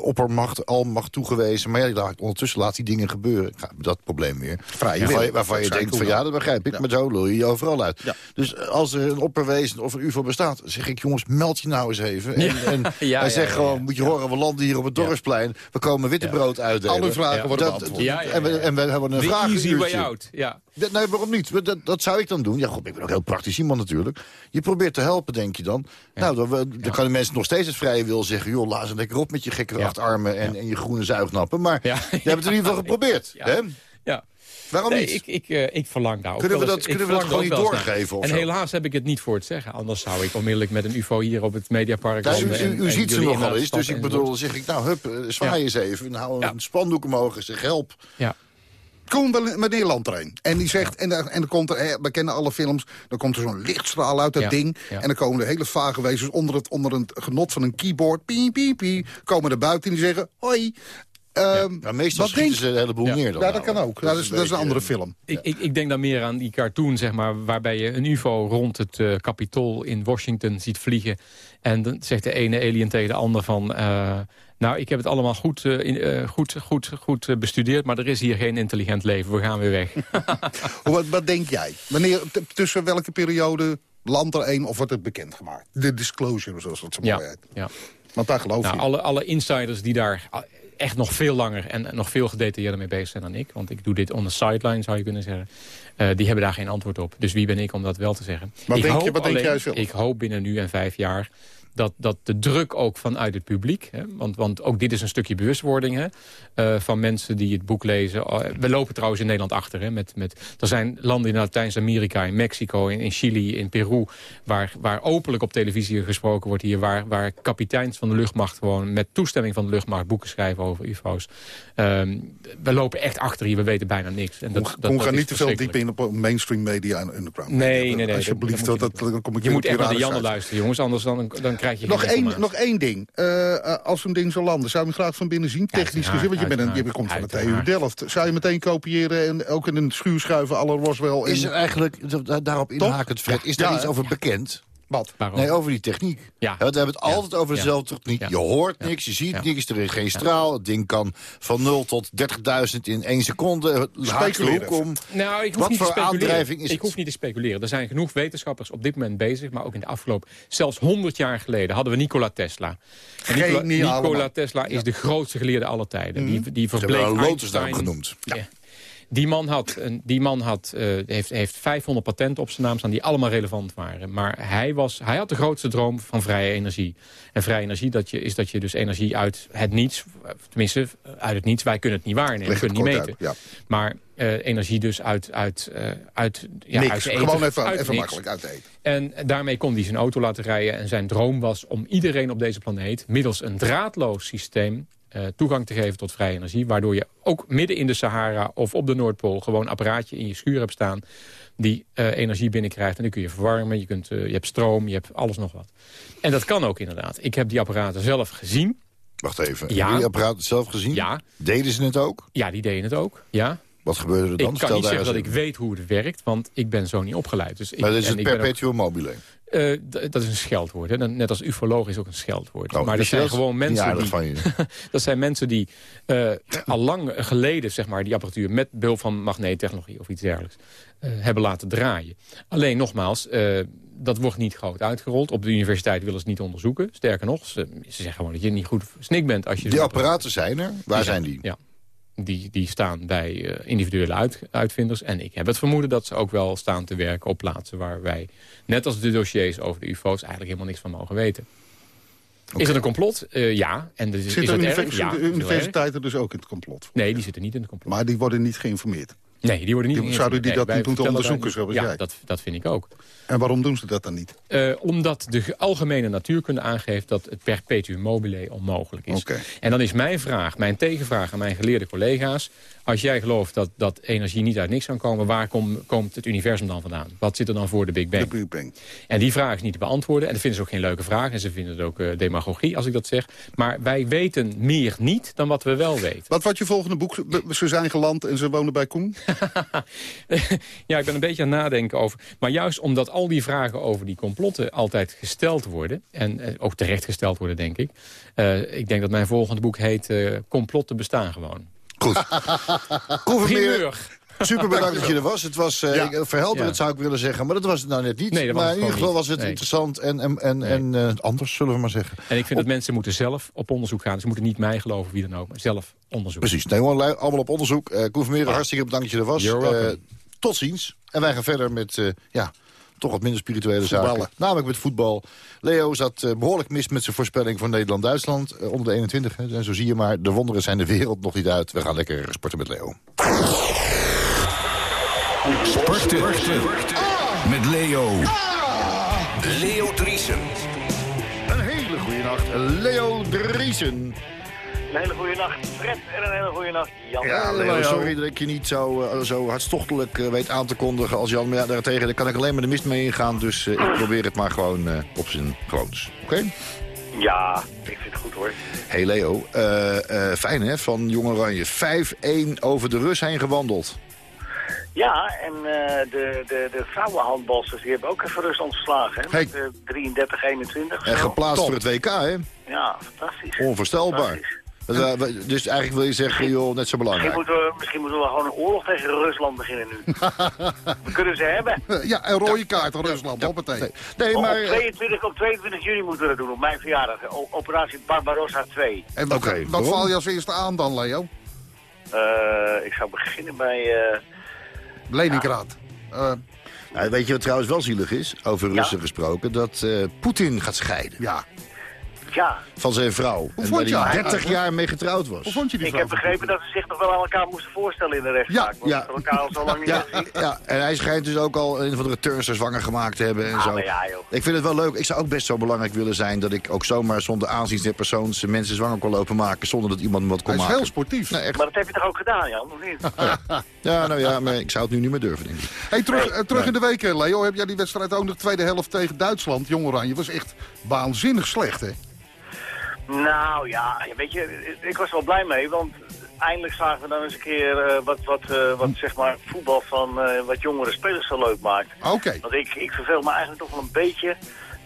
Speaker 3: oppermacht, almacht toegewezen. Maar ja, laat- ondertussen laat die dingen gebeuren. Ja, dat probleem weer.
Speaker 4: Vrije
Speaker 3: waarvan je, waarvan je denkt van, ja, dat begrijp ik.
Speaker 4: Ja.
Speaker 3: Maar zo lul je je overal uit.
Speaker 4: Ja.
Speaker 3: Dus eh, als er een opperwezen of een ufo bestaat... zeg ik, jongens, meld je nou eens even. En, en
Speaker 5: Ja,
Speaker 3: hij zegt gewoon, moet je horen, we landen hier op het dorpsplein. We komen wittebrood uitdelen.
Speaker 4: Alle vragen worden beantwoord.
Speaker 3: En, we, en we hebben een vraag.
Speaker 5: easy way out. Ja.
Speaker 3: Dat- Nee, waarom niet? Dat, dat zou ik dan doen. Ja, god, ik ben ook heel praktisch iemand natuurlijk. Je probeert te helpen, denk je dan. Nou, dan, we- dan kunnen mensen nog steeds het vrije wil zeggen... joh, laat ze lekker op met je gekke
Speaker 5: Ja.
Speaker 3: acht armen en, en je groene zuignappen. Maar
Speaker 5: Ja.
Speaker 3: je hebt het in ieder geval geprobeerd.
Speaker 5: Ja.
Speaker 3: Hè?
Speaker 5: ja.
Speaker 3: Waarom
Speaker 5: Nee,
Speaker 3: niet?
Speaker 5: ik, ik, eh, ik verlang daar ook
Speaker 3: Kunnen we dat-
Speaker 5: eens-
Speaker 3: kunnen we dat gewoon niet doorgeven zo?
Speaker 5: En helaas heb ik het niet voor het zeggen. Anders zou ik onmiddellijk met een ufo hier op het Mediapark...
Speaker 3: Nou, u,
Speaker 5: landen en-
Speaker 3: u, u
Speaker 5: en
Speaker 3: ziet ze nogal eens, dus ik bedoel, dan zeg ik, nou, hup, eh, zwaai
Speaker 5: Ja.
Speaker 3: eens even. Nou,
Speaker 5: Ja.
Speaker 3: een spandoek omhoog en zeg, help.
Speaker 5: Ja.
Speaker 4: Koen wel- meneer Landrein. En die zegt, en, dan- en dan komt er, we kennen alle films... dan komt er zo'n lichtstraal uit dat
Speaker 5: Ja,
Speaker 4: ding...
Speaker 5: ja.
Speaker 4: en dan komen de hele vage wezens onder het, onder het genot van een keyboard... piep, piep, piep, komen er buiten en die zeggen... hoi, ehm,
Speaker 3: meestal
Speaker 4: wat
Speaker 3: schieten
Speaker 4: denk
Speaker 3: ze een heleboel
Speaker 5: Ja.
Speaker 3: neer dan.
Speaker 4: Ja, dat kan ook. Dat, is, dat is een andere film.
Speaker 5: Ik, ik, ik denk dan meer aan die cartoon, zeg maar, waarbij je een ufo rond het eh Capitool in Washington ziet vliegen. En dan zegt de ene alien tegen de ander van... eh, nou, ik heb het allemaal goed, eh, in, eh, goed, goed, goed eh, bestudeerd, maar er is hier geen intelligent leven. We gaan weer weg.
Speaker 4: Wat, wat denk jij? Wanneer, tussen welke periode landt er één of wordt het bekendgemaakt? De disclosure, zoals dat zo mooi
Speaker 5: ja,
Speaker 4: heet.
Speaker 5: ja.
Speaker 4: Want daar geloof
Speaker 5: Nou,
Speaker 4: je.
Speaker 5: alle, alle insiders die daar echt nog veel langer en nog veel gedetailleerder mee bezig zijn dan ik... want ik doe dit on the sideline, zou je kunnen zeggen... die hebben daar geen antwoord op. Dus wie ben ik om dat wel te zeggen?
Speaker 4: Wat
Speaker 5: ik
Speaker 4: denk je-
Speaker 5: hoop
Speaker 4: wat denk
Speaker 5: alleen-
Speaker 4: jij zelf?
Speaker 5: Ik hoop binnen nu en vijf jaar dat, dat de druk ook vanuit het publiek... Hè, want, want ook dit is een stukje bewustwording hè, eh, van mensen die het boek lezen. Oh, We lopen trouwens in Nederland achter. Hè, met, met, er zijn landen in Latijns-Amerika, in Mexico, in, in Chili, in Peru... Waar, waar openlijk op televisie gesproken wordt hier... Waar, waar kapiteins van de luchtmacht gewoon met toestemming van de luchtmacht... boeken schrijven over ufo's. Ehm, we lopen echt achter hier, we weten bijna niks. En dat, dat,
Speaker 4: Koen,
Speaker 5: dat
Speaker 4: ga
Speaker 5: is
Speaker 4: niet te veel diep in op mainstream media en underground.
Speaker 5: Nee,
Speaker 4: media.
Speaker 5: nee, nee.
Speaker 4: Alsjeblieft,
Speaker 5: dat-
Speaker 4: dan kom ik
Speaker 5: Je moet echt naar de Janne luisteren, jongens. Anders dan, dan krijg je
Speaker 4: Nog één, nog één ding. Eh, eh, als zo'n ding zou landen, zou je hem graag van binnen zien? Technisch gezien, want je, bent een, je komt van de TU. Delft. Zou je meteen kopiëren en ook in een schuur schuiven alle Roswell? En,
Speaker 3: Is er eigenlijk, da- daarop inhakend, Fred, is daar
Speaker 4: Ja,
Speaker 3: iets over bekend?
Speaker 4: Wat?
Speaker 5: Waarom?
Speaker 3: Nee, over die techniek.
Speaker 5: Ja.
Speaker 3: we hebben het
Speaker 5: Ja.
Speaker 3: altijd over
Speaker 5: Ja.
Speaker 3: dezelfde techniek.
Speaker 5: Ja.
Speaker 3: Je hoort
Speaker 5: Ja.
Speaker 3: niks, je ziet
Speaker 5: Ja.
Speaker 3: niks, er is geen straal. Het ding kan van 0 tot 30.000 in één seconde. Hoek om.
Speaker 5: Nou, ik hoef
Speaker 3: Wat
Speaker 5: niet
Speaker 3: voor
Speaker 5: te speculeren.
Speaker 3: aandrijving is
Speaker 5: ik
Speaker 3: het?
Speaker 5: hoef niet te speculeren. Er zijn genoeg wetenschappers op dit moment bezig, maar ook in de afgelopen... zelfs 100 jaar geleden hadden we Nikola Tesla. En Nikola,
Speaker 4: Geniaal,
Speaker 5: Nikola
Speaker 4: man.
Speaker 5: Tesla is de grootste geleerde aller tijden. Die, die
Speaker 3: Ze hebben
Speaker 5: verbleek Einstein-
Speaker 3: genoemd.
Speaker 5: Ja. Die man, had, die man had, eh, heeft, heeft 500 patenten op zijn naam staan die allemaal relevant waren. Maar hij, was, hij had de grootste droom van vrije energie. En vrije energie dat je, is dat je dus energie uit het niets, tenminste uit het niets, wij kunnen het niet waarnemen, we
Speaker 4: Leg het
Speaker 5: kunnen niet meten.
Speaker 4: uit, ja.
Speaker 5: Maar eh, energie dus uit, uit, eh, uit, ja,
Speaker 4: niks.
Speaker 5: uit
Speaker 4: Gewoon even,
Speaker 5: uit
Speaker 4: even makkelijk uit eten.
Speaker 5: En daarmee kon hij zijn auto laten rijden. En zijn droom was om iedereen op deze planeet... middels een draadloos systeem eh, toegang te geven tot vrije energie. Waardoor je ook midden in de Sahara of op de Noordpool... gewoon een apparaatje in je schuur hebt staan... die eh, energie binnenkrijgt. En die kun je verwarmen. Je, kunt, eh, je hebt stroom, je hebt alles nog wat. En dat kan ook inderdaad. Ik heb die apparaten zelf gezien.
Speaker 3: Wacht even.
Speaker 5: Ja.
Speaker 3: Die apparaat zelf gezien?
Speaker 5: Ja,
Speaker 3: Deden ze het ook?
Speaker 5: ja die deden het ook. Ja.
Speaker 3: Wat gebeurde er dan?
Speaker 5: Ik kan
Speaker 3: Stel
Speaker 5: niet zeggen dat ik weet hoe het werkt, want ik ben zo niet opgeleid. Dus ik,
Speaker 3: Maar dit is het perpetuum mobile.
Speaker 5: Eh, dat is een scheldwoord. Hè? Net als ufoloog is ook een scheldwoord.
Speaker 3: Oh,
Speaker 5: maar dat
Speaker 3: je
Speaker 5: zijn gewoon mensen die...
Speaker 3: van je.
Speaker 5: dat zijn mensen die eh, al lang geleden zeg maar, die apparatuur met behulp van magneettechnologie of iets dergelijks eh, hebben laten draaien. Alleen nogmaals, dat wordt niet groot uitgerold. Op de universiteit willen ze het niet onderzoeken. Sterker nog, ze, ze zeggen gewoon dat je niet goed snik bent als je...
Speaker 3: Die apparaten zijn er. Waar zijn die?
Speaker 5: Ja. Die, die staan bij eh, individuele uit, uitvinders. En ik heb het vermoeden dat ze ook wel staan te werken op plaatsen waar wij, net als de dossiers over de ufo's, eigenlijk helemaal niks van mogen weten. Is het een complot? Eh, ja. En dus, is
Speaker 4: Zitten
Speaker 5: dat
Speaker 4: de
Speaker 5: erg? Ja,
Speaker 4: de universiteiten dus ook in het complot?
Speaker 5: Nee, die zitten niet in het complot.
Speaker 4: Maar die worden niet geïnformeerd.
Speaker 5: Nee, die worden niet...
Speaker 4: Die- zouden die
Speaker 5: nee,
Speaker 4: dat moeten onderzoeken,
Speaker 5: daar-
Speaker 4: zoals
Speaker 5: Ja,
Speaker 4: jij?
Speaker 5: dat, dat vind ik ook.
Speaker 4: En waarom doen ze dat dan niet?
Speaker 5: Eh, omdat de ge- algemene natuurkunde aangeeft dat het perpetuum mobile onmogelijk is. En dan is mijn vraag, mijn tegenvraag aan mijn geleerde collega's... als jij gelooft dat, dat energie niet uit niks kan komen... waar kom- komt het universum dan vandaan? Wat zit er dan voor de Big Bang?
Speaker 4: De Big Bang.
Speaker 5: En die vraag is niet te beantwoorden. En dat vinden ze ook geen leuke vraag. En ze vinden het ook eh, demagogie, als ik dat zeg. Maar wij weten meer niet dan wat we wel weten.
Speaker 4: Wat wordt je volgende boek? Ze zijn geland en ze wonen bij Koen?
Speaker 5: ja, ik ben een beetje aan het nadenken over. Maar juist omdat al die vragen over die complotten altijd gesteld worden... en eh, ook terecht gesteld worden, denk ik... eh, ik denk dat mijn volgende boek heet Complotten bestaan gewoon.
Speaker 3: Goed.
Speaker 5: Primeur!
Speaker 3: super bedankt dat je er was. Het was eh,
Speaker 4: Ja.
Speaker 3: ik- verhelderend,
Speaker 5: Ja.
Speaker 3: zou ik willen zeggen. Maar dat was het nou net niet.
Speaker 5: Nee, dat was
Speaker 3: maar in ieder geval was het
Speaker 5: Nee.
Speaker 3: interessant en, en, en, en eh, anders, zullen we maar zeggen.
Speaker 5: En ik vind dat mensen moeten zelf op onderzoek gaan. Ze moeten niet mij geloven, wie dan ook, maar zelf onderzoeken.
Speaker 3: Precies. Nee, gewoon allemaal op onderzoek. Eh Vermeer, hartstikke bedankt dat je er was. Eh, tot ziens. En wij gaan verder met, eh, ja, toch wat minder spirituele
Speaker 4: Voetballen.
Speaker 3: zaken. Namelijk met voetbal. Leo zat eh, behoorlijk mis met zijn voorspelling voor Nederland-Duitsland. eh, onder de 21. Hè. En zo zie je maar, de wonderen zijn de wereld nog niet uit. We gaan lekker sporten met Leo.
Speaker 2: Sporten. Met Leo. Leo Driesen.
Speaker 3: Een hele goede nacht, Leo Driesen.
Speaker 6: Een hele goede nacht, Fred. En een hele goede nacht, Jan.
Speaker 3: Ja, Leo, sorry dat ik je niet zo, eh, zo hartstochtelijk eh, weet aan te kondigen als Jan. Maar ja, daartegen daar kan ik alleen maar de mist mee ingaan. Dus eh, ik probeer het maar gewoon eh, op zijn gewoons. Oké?
Speaker 6: Ja, ik vind het goed hoor.
Speaker 3: Hey Leo, eh, eh, fijn hè, van Jong Oranje. 5-1 over de Rus heen gewandeld.
Speaker 6: Ja, en eh, de, de, de vrouwenhandbalsters die hebben ook even Rusland verslagen. Hè?
Speaker 4: Hey.
Speaker 6: Met eh, 33-21.
Speaker 3: En geplaatst
Speaker 4: Top.
Speaker 3: voor het WK hè.
Speaker 6: Ja, fantastisch.
Speaker 3: Onvoorstelbaar.
Speaker 6: Fantastisch.
Speaker 3: Eh, dus eigenlijk wil je zeggen, joh, net zo
Speaker 6: Misschien
Speaker 3: belangrijk.
Speaker 6: moeten, we, misschien moeten we gewoon een oorlog tegen Rusland beginnen nu. we kunnen ze hebben.
Speaker 4: Ja, en rode kaart Rusland. Hoppatee.
Speaker 3: Nee, nee
Speaker 6: Op,
Speaker 3: maar... eh,
Speaker 6: 22, op 22 juni moeten we dat doen, op mijn verjaardag. Operatie Barbarossa 2.
Speaker 4: En wat,
Speaker 3: Oké,
Speaker 4: wat
Speaker 3: waarom?
Speaker 4: val je als eerste aan dan, Leo?
Speaker 6: Eh, ik zou beginnen bij... eh,
Speaker 4: Leningrad. Eh,
Speaker 3: nou, weet je wat trouwens wel zielig is, over
Speaker 6: Ja.
Speaker 3: Russen gesproken? Dat eh, Poetin gaat scheiden
Speaker 4: ja.
Speaker 6: Ja,
Speaker 3: van zijn vrouw. en
Speaker 4: vond
Speaker 3: waar
Speaker 4: je
Speaker 3: hij
Speaker 4: haar?
Speaker 3: 30 jaar mee getrouwd
Speaker 4: Hoe
Speaker 3: was.
Speaker 4: vond je die
Speaker 6: ik heb begrepen dat ze zich nog wel aan elkaar moesten voorstellen in de rechtszaak.
Speaker 4: Ja,
Speaker 6: want
Speaker 3: ja.
Speaker 6: ze elkaar al zo lang niet
Speaker 3: Ja, ja, en hij schijnt dus ook al een van de turnsters zwanger gemaakt te hebben en
Speaker 6: Ah,
Speaker 3: zo.
Speaker 6: maar ja, joh.
Speaker 3: Ik vind het wel leuk. Ik zou ook best zo belangrijk willen zijn dat ik ook zomaar zonder aanzien der persoon zijn mensen zwanger kon lopen maken zonder dat iemand me wat kon
Speaker 4: Hij is
Speaker 3: maken.
Speaker 4: heel sportief.
Speaker 3: Nee, echt.
Speaker 6: Maar dat heb je toch ook gedaan, Jan, of niet?
Speaker 3: Ja, nou ja, maar ik zou het nu niet meer durven, denk ik.
Speaker 4: Hey, terug eh, terug in de week, eh, Leo. Heb jij die wedstrijd ook nog de tweede helft tegen Duitsland? Jong Oranje was echt waanzinnig slecht, hè?
Speaker 6: Nou ja, weet je, ik was wel blij mee, want eindelijk zagen we dan eens een keer eh, wat, wat, eh, wat zeg maar, voetbal van eh, wat jongere spelers zo leuk maakt.
Speaker 4: Oké.
Speaker 6: Want ik, ik verveel me eigenlijk toch wel een beetje.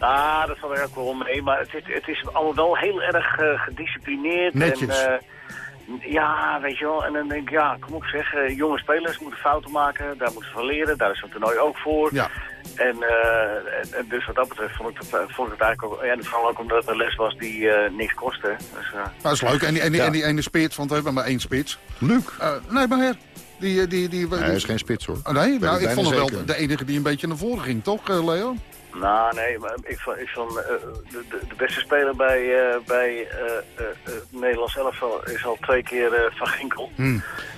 Speaker 6: Nou, dat valt er ook wel mee, maar het, is- het is allemaal wel heel erg gedisciplineerd.
Speaker 4: Netjes.
Speaker 6: En, ja, weet je wel. En dan denk ik, ja, kom op zeg, jonge spelers moeten fouten maken. Daar moeten ze van leren, daar is zo'n toernooi ook voor.
Speaker 4: Ja.
Speaker 6: En, eh, en- en dus wat dat betreft vond ik het, eh, vond ik het eigenlijk ook... Ja, en vooral ook omdat het een les was die eh, niks kostte. Dus, eh,
Speaker 4: Dat is leuk. En die, en die,
Speaker 3: Ja.
Speaker 4: en die ene spits, want we hebben maar één spits.
Speaker 3: Luc.
Speaker 4: Eh, nee, maar her. Die, die, die,
Speaker 3: Hij is geen spits, hoor.
Speaker 4: Oh, nee, nou,
Speaker 3: ik
Speaker 4: vond hem wel de enige die een beetje naar voren ging, toch, eh, Leo?
Speaker 6: Nou, nee, maar ik vond, ik vond eh, de, de, beste speler bij, eh bij eh, Nederlands elftal is al twee keer Van Ginkel.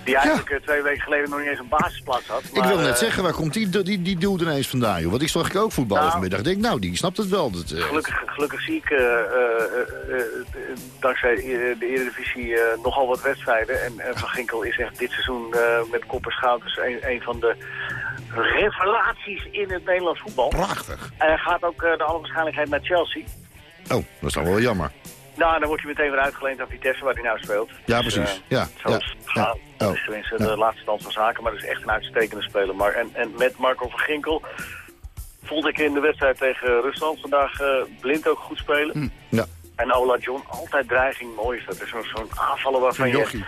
Speaker 6: Die eigenlijk twee weken geleden nog niet eens een basisplaats had.
Speaker 3: Ik wil net zeggen, waar komt die, die, die dude ineens vandaan, joh? Want ik zag ik ook voetballen
Speaker 6: Nou.
Speaker 3: vanmiddag. Ik denk, nou, die snapt het wel. Dat,
Speaker 6: Gelukkig, gelukkig zie ik dankzij de Eredivisie nogal wat wedstrijden. En, en Van Ginkel is echt dit seizoen met kop en schouders een, een van de revelaties in het Nederlands voetbal.
Speaker 4: Prachtig.
Speaker 6: En hij gaat ook eh, de alle waarschijnlijkheid naar Chelsea.
Speaker 3: Oh, dat is dan wel jammer.
Speaker 6: Nou, dan wordt hij meteen weer uitgeleend aan Vitesse, waar hij nou speelt.
Speaker 3: Ja,
Speaker 6: Dus,
Speaker 3: precies.
Speaker 6: eh,
Speaker 3: Ja,
Speaker 6: Zo
Speaker 3: ja.
Speaker 6: Dat
Speaker 3: Oh.
Speaker 6: is tenminste de laatste stand van zaken, maar dat is echt een uitstekende speler. Maar, en, en met Marco van Ginkel vond ik in de wedstrijd tegen Rusland vandaag eh, blind ook goed spelen.
Speaker 3: Hm. Ja.
Speaker 6: En Ola John, altijd dreiging, mooi is dat. Is zo'n aanvaller waarvan
Speaker 4: Van
Speaker 6: je...
Speaker 4: Jochie.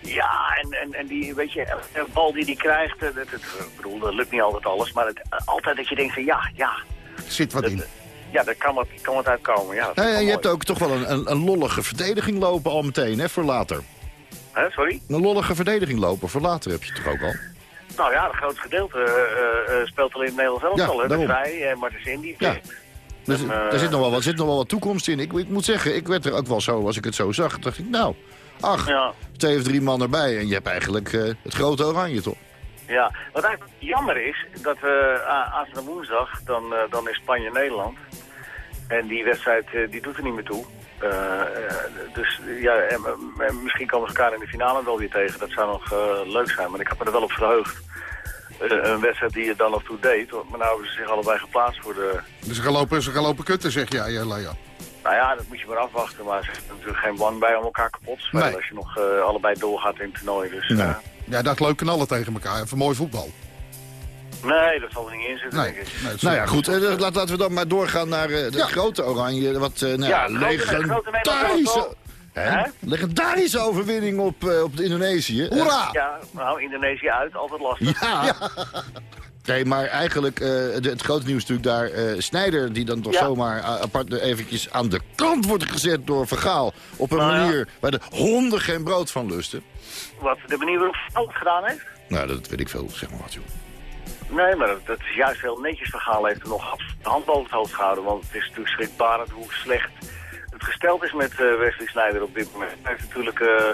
Speaker 6: Ja, en, en, en die, weet je, de bal die hij krijgt, eh, dat, dat, ik bedoel, dat lukt niet altijd alles, maar het, altijd dat je denkt van ja, ja,
Speaker 4: Zit wat in.
Speaker 6: ja, daar kan wat, kan wat uitkomen. Ja,
Speaker 3: ja, je hebt ook toch wel een, een, een lollige verdediging lopen al meteen, hè, voor later.
Speaker 6: Hè, sorry?
Speaker 3: Een lollige verdediging lopen voor later heb je toch ook al?
Speaker 6: Nou ja, het grootste gedeelte eh, eh, speelt al in het Nederlands elftal.
Speaker 3: Ja,
Speaker 6: hè? De. Vrij Martens Indy.
Speaker 3: Ja. Dus,
Speaker 6: En, eh,
Speaker 3: er, zit nog wel wat, zit nog wel wat toekomst in. Ik, ik moet zeggen, ik werd er ook wel zo, als ik het zo zag, dacht ik, nou, ach,
Speaker 6: Ja,
Speaker 3: twee of drie man erbij. En je hebt eigenlijk eh, het grote oranje, toch?
Speaker 6: ja, wat eigenlijk jammer is, dat we uh, aanstaande woensdag, dan, dan is Spanje-Nederland. En die wedstrijd, die doet er niet meer toe. Dus ja, en, en misschien komen ze elkaar in de finale wel weer tegen. Dat zou nog leuk zijn, maar ik heb me er wel op verheugd. Eh, een wedstrijd die je dan nog toe deed. Maar nou hebben ze zich allebei geplaatst voor de...
Speaker 4: Dus ze gaan lopen, ze gaan lopen kutten, zeg jij, eh, Leo.
Speaker 6: Nou ja, dat moet je maar afwachten. Maar ze hebben natuurlijk geen belang bij om elkaar kapot te spelen.
Speaker 4: Nee.
Speaker 6: Als je nog eh, allebei doorgaat in het toernooi. Dus,
Speaker 3: Nee.
Speaker 6: eh,
Speaker 4: Ja, dat leuk knallen tegen elkaar. Even mooi voetbal.
Speaker 6: nee, dat zal er niet in zitten,
Speaker 4: Nee.
Speaker 6: denk ik.
Speaker 4: nee
Speaker 3: Nou ja, goed, eh, laten we dan maar doorgaan naar eh, de
Speaker 4: Ja.
Speaker 3: grote oranje. Wat eh nou,
Speaker 6: Ja, grote- grote Nederlandse
Speaker 3: legendarische. Hè? Legendarische overwinning op, eh, op Indonesië.
Speaker 4: Hoera!
Speaker 6: Ja, nou, Indonesië uit, altijd lastig.
Speaker 3: Ja. Nee, maar eigenlijk, eh, de- het grote nieuws natuurlijk daar... eh Snijder, die dan toch
Speaker 6: Ja.
Speaker 3: zomaar apart eventjes aan de kant wordt gezet door Vergaal... op een
Speaker 6: Nou ja.
Speaker 3: manier waar de honden geen brood van lusten.
Speaker 6: Wat de manier waarop het gedaan heeft?
Speaker 3: Nou, dat weet ik veel, zeg maar wat, joh.
Speaker 6: Nee, maar dat, dat is juist heel netjes verhaal. heeft er nog de hand boven het hoofd gehouden. Want het is natuurlijk schrikbarend hoe slecht het gesteld is met eh, Wesley Sneijder op dit moment. Hij heeft natuurlijk eh,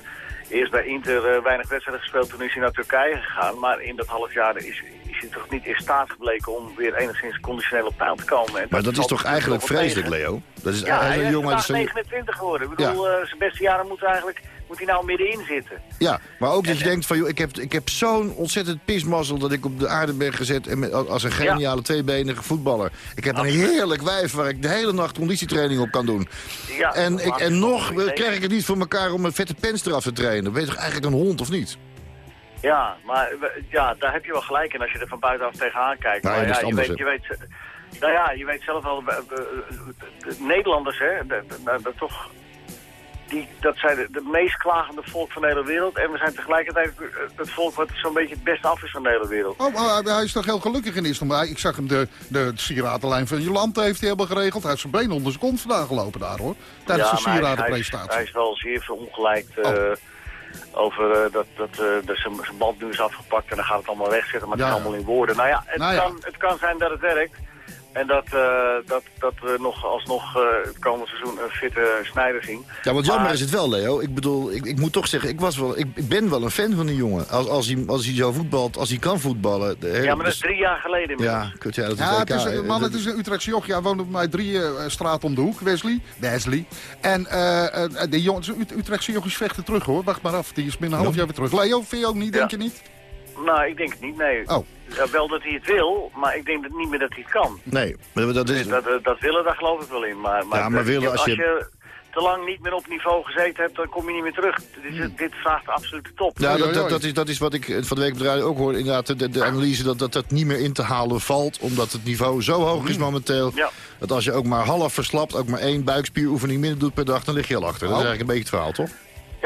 Speaker 6: eerst bij Inter eh, weinig wedstrijden gespeeld. Toen is hij naar Turkije gegaan. Maar in dat half jaar is, is hij toch niet in staat gebleken om weer enigszins conditioneel op peil te komen. En
Speaker 3: Maar dat is toch eigenlijk vreselijk. Leo? Dat is
Speaker 6: Ja, hij is
Speaker 3: jongen...
Speaker 6: vandaag
Speaker 3: dat is een-
Speaker 6: 29 geworden. Ik bedoel, zijn beste jaren moeten eigenlijk moet hij nou middenin zitten.
Speaker 3: Ja, maar ook dat je denkt van, joh, ik heb, ik heb zo'n ontzettend pismazzel dat ik op de aarde ben gezet en met, als een geniale tweebenige voetballer. Ik heb een heerlijk wijf waar ik de hele nacht conditietraining op kan doen.
Speaker 6: Ja,
Speaker 3: en, ik, en nog krijg ik het niet voor elkaar om een vette pens eraf te trainen. Ben je toch eigenlijk een hond of niet?
Speaker 6: Ja, maar ja, daar heb je wel gelijk in als je er van buitenaf tegenaan kijkt.
Speaker 3: Nou,
Speaker 6: maar ja, je
Speaker 3: anders,
Speaker 6: weet, je weet, nou ja, je weet zelf wel, we- we- de Nederlanders, hè, toch, die, dat zijn de, de meest klagende volk van de hele wereld. En we zijn tegelijkertijd het volk wat zo'n beetje het beste af is van de hele wereld.
Speaker 4: Oh, hij- is toch heel gelukkig in Istanbul. Ik zag hem de, de sieradenlijn van Jolante heeft hij helemaal geregeld. Hij heeft zijn been onder zijn kont vandaan gelopen daar, hoor. Tijdens de
Speaker 6: hij- hij, is,
Speaker 4: sieradenpresentatie.
Speaker 6: hij is wel zeer verongelijkt eh,
Speaker 4: Oh.
Speaker 6: over eh, dat, dat, eh, dat zijn band nu is afgepakt en dan gaat het allemaal wegzetten. Maar het
Speaker 4: Ja.
Speaker 6: is allemaal in woorden. Nou ja, het,
Speaker 4: Nou ja.
Speaker 6: Kan, het kan zijn dat het werkt. En dat, eh, dat, dat we nog alsnog eh, het komende seizoen een fitte snijder zien.
Speaker 3: Ja, want jammer
Speaker 6: Maar-
Speaker 3: is het wel, Leo. Ik bedoel, ik, ik moet toch zeggen, ik, was wel, ik, ik ben wel een fan van die jongen. Als, als, hij, als hij zo voetbalt, als hij kan voetballen. De,
Speaker 6: Ja, maar dat is drie jaar geleden.
Speaker 3: Ja, kut, ja, dat is
Speaker 4: Ja, het is, een- man,
Speaker 3: Dat-
Speaker 4: het is een Utrechtse jochie. Hij woont bij mij drie eh, straten om de hoek, Wesley. Wesley. En eh eh, die jongens, Ut- Utrechtse jochies vechten terug, hoor. Wacht maar af, die is binnen een half
Speaker 3: Ja.
Speaker 4: jaar weer terug. Leo, vind je ook niet, denk
Speaker 6: Ja.
Speaker 4: je niet?
Speaker 6: Nou, ik denk het niet, nee.
Speaker 4: Oh.
Speaker 6: Ja, wel dat hij het wil, maar ik denk dat niet meer dat hij het kan.
Speaker 3: Nee, maar dat is...
Speaker 6: Dat, eh, dat willen, daar geloof ik wel in. Maar, maar,
Speaker 3: Ja, maar willen als
Speaker 6: als
Speaker 3: je-
Speaker 6: te lang niet meer op niveau gezeten hebt, dan kom je niet meer terug. Dit, is, dit vraagt absoluut de top.
Speaker 3: Ja, dat, dat, dat, is, dat is wat ik eh, van de week op de radio ook hoorde. Inderdaad, de, de analyse dat, dat dat niet meer in te halen valt. Omdat het niveau zo hoog is momenteel.
Speaker 6: Ja.
Speaker 3: Dat als je ook maar half verslapt, ook maar één buikspieroefening minder doet per dag, dan lig je al achter. Dat is
Speaker 4: Oh.
Speaker 3: eigenlijk een beetje het verhaal, toch?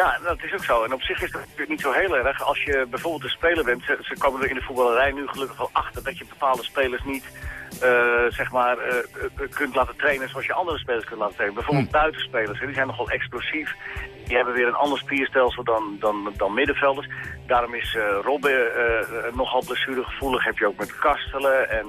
Speaker 6: Ja, dat is ook zo. En op zich is dat natuurlijk niet zo heel erg. Als je bijvoorbeeld een speler bent, ze, ze komen er in de voetballerij nu gelukkig wel achter dat je bepaalde spelers niet eh, zeg maar, eh, eh, kunt laten trainen zoals je andere spelers kunt laten trainen. Bijvoorbeeld buitenspelers, hè, die zijn nogal explosief. Die hebben weer een ander spierstelsel dan, dan, dan middenvelders. Daarom is eh Robben nogal blessuregevoelig. Heb je ook met Kastelen. En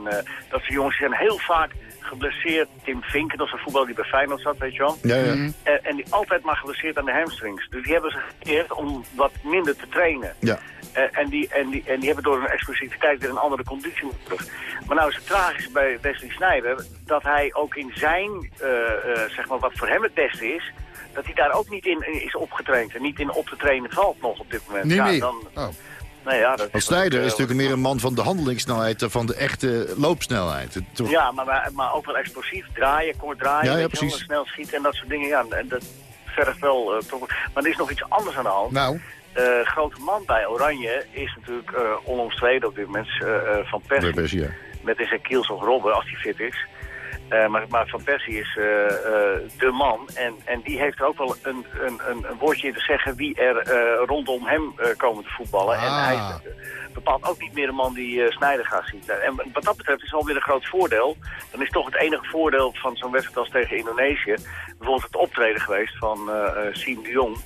Speaker 6: dat soort jongens zijn heel vaak geblesseerd. Tim Vinken, dat is een voetballer die bij Feyenoord zat, weet je wel.
Speaker 3: Ja, ja.
Speaker 6: En, en die altijd maar geblesseerd aan de hamstrings. Dus die hebben ze geleerd om wat minder te trainen.
Speaker 3: ja.
Speaker 6: Eh, en, die, en, die, en die hebben door hun explosiviteit weer een andere conditie nodig. Maar nou is het tragisch bij Wesley Sneijder dat hij ook in zijn, eh, eh, zeg maar wat voor hem het beste is, dat hij daar ook niet in is opgetraind. En niet in op te trainen valt nog op dit moment.
Speaker 4: Niet
Speaker 6: ja. Dan,
Speaker 4: Oh.
Speaker 6: Nou ja, dat
Speaker 3: Want Snijder is
Speaker 6: eh,
Speaker 3: natuurlijk meer een man van de handelingssnelheid, dan van de echte loopsnelheid. Toch?
Speaker 6: Ja, maar, maar, ook wel explosief. Draaien, kort draaien,
Speaker 3: Ja,
Speaker 6: wel, snel schieten en dat soort dingen. Ja, en dat, vergt wel uh, toch... Maar er is nog iets anders aan de hand.
Speaker 4: Nou?
Speaker 6: Uh, grote man bij Oranje is natuurlijk uh, onomstreden op dit moment Van Persie. Met Ezekiels of Robben, als hij fit is. Maar, maar, Van Persie is de man. En, en die heeft ook wel een, een, een, woordje in te zeggen wie er rondom hem komen te voetballen. En hij
Speaker 4: Ah.
Speaker 6: bepaalt ook niet meer de man die uh, Snijder gaat zien. En wat dat betreft is alweer een groot voordeel. Dan is toch het enige voordeel van zo'n wedstrijd als tegen Indonesië... bijvoorbeeld het optreden geweest van uh, Siem de Jong...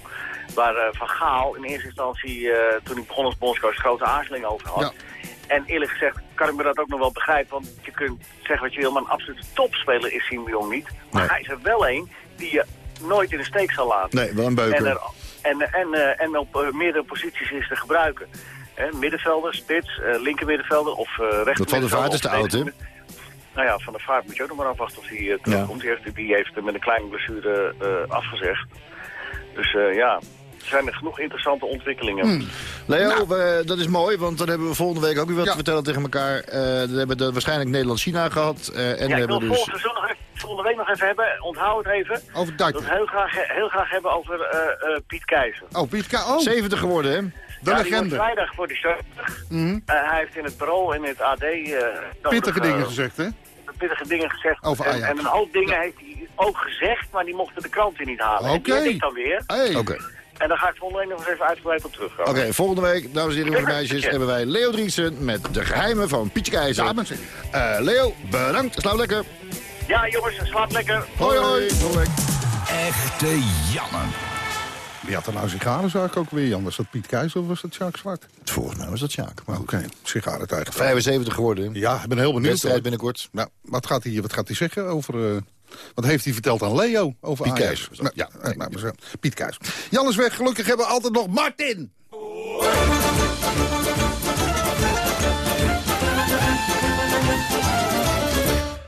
Speaker 6: waar uh, Van Gaal in eerste instantie, toen ik begon als bondscoach, grote aarzeling over had. Ja. En eerlijk gezegd kan ik me dat ook nog wel begrijpen. Want je kunt zeggen wat je wil, maar een absolute topspeler is Siem de Jong niet. Maar nee. hij is er wel een die je nooit in de steek zal laten.
Speaker 3: Nee, wel een beuker.
Speaker 6: En, er, en, en, en op meerdere posities is te gebruiken. Hè, middenvelder, spits, uh, linker middenvelder of uh, rechter
Speaker 3: Dat Van der Vaart is te oud, hè?
Speaker 6: Nou ja, Van der Vaart moet je ook nog maar afwachten of hij uh, terugkomt. Ja. Die, heeft, die heeft met een kleine blessure afgezegd. Dus ja, zijn er genoeg interessante ontwikkelingen.
Speaker 3: Hmm. Leo, nou. we, dat is mooi, want dan hebben we volgende week ook weer wat ja. te vertellen tegen elkaar. we hebben de, waarschijnlijk Nederland-China gehad. en
Speaker 6: ja,
Speaker 3: we hebben dus...
Speaker 6: volgende, nog even, volgende week nog even hebben, onthoud het even.
Speaker 4: Over dat.
Speaker 6: Dat heel graag, heel graag hebben over Piet Keizer.
Speaker 4: Oh, Piet Keizer. Oh.
Speaker 3: 70 geworden, hè?
Speaker 4: De
Speaker 6: ja,
Speaker 4: legende.
Speaker 6: Die vrijdag voor die 70. Mm -hmm. uh, hij heeft in het parool en in het AD... Uh,
Speaker 4: pittige dingen uh, gezegd, hè?
Speaker 6: Pittige dingen gezegd.
Speaker 4: Over
Speaker 6: en, en, een hoop dingen ja. heeft hij ook gezegd, maar die mochten de kranten niet halen.
Speaker 4: Oké.
Speaker 6: Okay. En dan weer.
Speaker 3: Hey. Oké. Okay.
Speaker 6: En dan ga ik volgende week nog eens even uitgebreid op terugkomen.
Speaker 3: Oké, okay, volgende week, dames en heren en meisjes, hebben wij Leo Driesen met de geheimen van Pietje Keizer. Uh, Leo, bedankt. Slaap lekker.
Speaker 6: Ja, jongens, slaap lekker.
Speaker 3: Hoi, hoi. hoi.
Speaker 2: Echte Janne.
Speaker 4: Wie had er nou sigarenzaak ook weer, Jan? Was dat Piet Keizer of was dat Sjaak Zwart?
Speaker 3: Volgens mij was dat Sjaak.
Speaker 4: Oké, okay. sigarentuig.
Speaker 3: 75 geworden.
Speaker 4: Ja, ik ben heel benieuwd.
Speaker 3: Wedstrijd binnenkort.
Speaker 4: Nou, wat gaat hij, wat gaat hij zeggen over... Uh, wat heeft hij verteld aan Leo over
Speaker 3: Piet
Speaker 4: Ajax? Nou, ja, nee, nou, maar Piet Keizer. Jan is weg, gelukkig hebben we altijd nog Martin.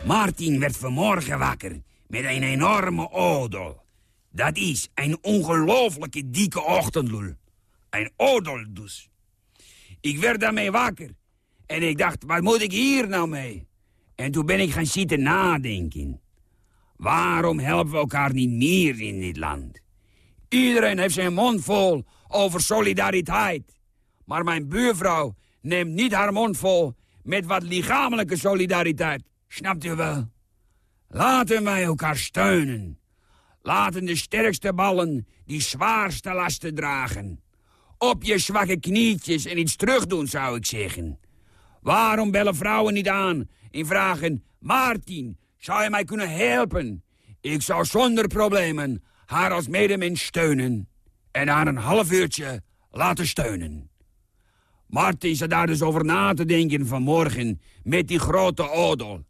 Speaker 7: Martin werd vanmorgen wakker met een enorme odel. Dat is een ongelooflijke dikke ochtendlul. Een odel dus. Ik werd daarmee wakker. En ik dacht, wat moet ik hier nou mee? En toen ben ik gaan zitten nadenken. Waarom helpen we elkaar niet meer in dit land? Iedereen heeft zijn mond vol over solidariteit. Maar mijn buurvrouw neemt niet haar mond vol met wat lichamelijke solidariteit. Snapt u wel? Laten wij elkaar steunen. Laten de sterkste ballen die zwaarste lasten dragen. Op je zwakke knietjes en iets terugdoen, zou ik zeggen. Waarom bellen vrouwen niet aan en vragen... Martin, zou je mij kunnen helpen? Ik zou zonder problemen haar als medemens steunen... en haar een half uurtje laten steunen. Martin zat daar dus over na te denken vanmorgen met die grote odel.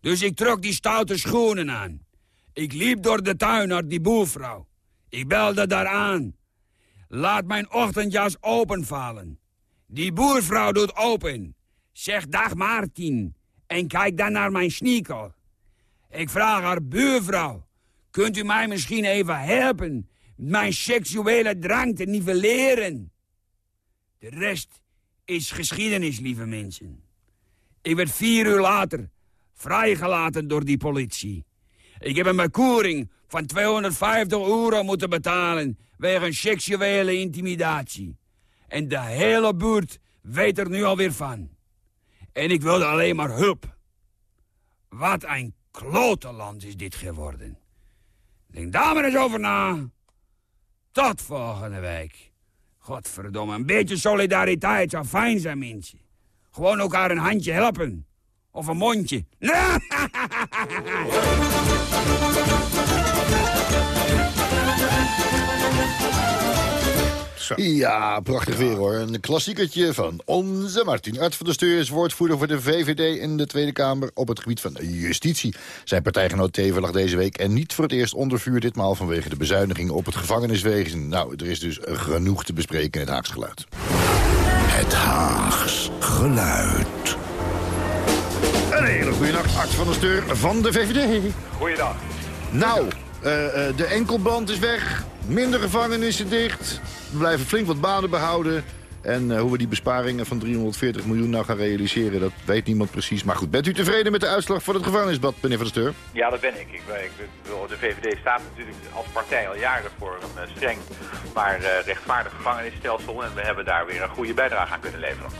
Speaker 7: Dus ik trok die stoute schoenen aan. Ik liep door de tuin naar die boervrouw. Ik belde daar aan. Laat mijn ochtendjas openvallen. Die boervrouw doet open. Zeg dag Martin. En kijk dan naar mijn sneaker. Ik vraag haar buurvrouw. Kunt u mij misschien even helpen... mijn seksuele drang te nivelleren? De rest is geschiedenis, lieve mensen. Ik werd vier uur later vrijgelaten door die politie. Ik heb een bekoering van 250 euro moeten betalen... wegens seksuele intimidatie. En de hele buurt weet er nu alweer van. En ik wilde alleen maar hulp. Wat een klote land is dit geworden. Denk daar maar eens over na. Tot volgende week. Godverdomme, een beetje solidariteit zou fijn zijn, mensen. Gewoon elkaar een handje helpen. Of een mondje.
Speaker 3: Zo. Ja, prachtig weer hoor. Een klassiekertje van onze Martin. Art van der Steur is woordvoerder voor de VVD in de Tweede Kamer... op het gebied van justitie. Zijn partijgenoot Teven lag deze week en niet voor het eerst onder vuur... ditmaal vanwege de bezuinigingen op het gevangeniswezen. Nou, er is dus genoeg te bespreken in het Haags geluid.
Speaker 2: Het Haags geluid.
Speaker 3: Een hele goede nacht, Art van der Steur van de VVD.
Speaker 8: Goeiedag.
Speaker 3: Nou, de enkelband is weg. Minder gevangenissen dicht. We blijven flink wat banen behouden. En eh, hoe we die besparingen van 340 miljoen nou gaan realiseren, dat weet niemand precies. Maar goed, bent u tevreden met de uitslag voor het gevangenisbad, meneer Van der Steur?
Speaker 8: Ja, dat ben ik. ik, ben- ik bedoel, de VVD staat natuurlijk als partij al jaren voor een eh, streng, maar eh, rechtvaardig gevangenisstelsel. En we hebben daar weer een goede bijdrage aan kunnen leveren.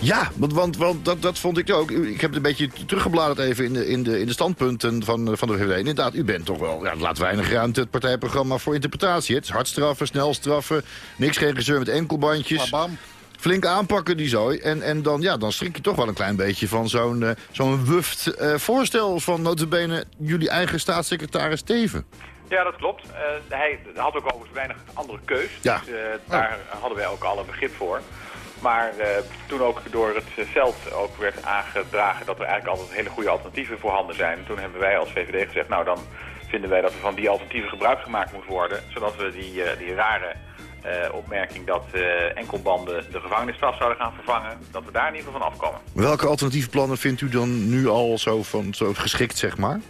Speaker 3: Ja, want, want, want dat, dat vond ik ook. Ik heb het een beetje teruggebladerd even in de, in de, in de standpunten van, eh, van de VVD. Inderdaad, u bent toch wel, ja, laat weinig ruimte het partijprogramma voor interpretatie. Het is hardstraffen, snelstraffen, niks geen gezeur met enkelbandjes.
Speaker 4: Maar bam.
Speaker 3: Flink aanpakken die zooi. En, en dan, ja, dan schrik je toch wel een klein beetje van zo'n eh, zo'n wuft eh, voorstel van notabene jullie eigen staatssecretaris Teven.
Speaker 8: Ja, dat klopt. Eh, hij had ook overigens weinig andere keus.
Speaker 3: Ja.
Speaker 8: Dus, daar hadden wij ook alle begrip voor. Maar toen ook door het veld ook werd aangedragen dat er eigenlijk altijd hele goede alternatieven voorhanden zijn. Toen hebben wij als VVD gezegd, nou dan vinden wij dat er van die alternatieven gebruik gemaakt moet worden. Zodat we die, eh, die rare eh, opmerking dat eh, enkelbanden de gevangenisstraf zouden gaan vervangen, dat we daar in ieder geval van afkomen.
Speaker 3: Welke alternatieve plannen vindt u dan nu al zo, van, zo geschikt, zeg maar?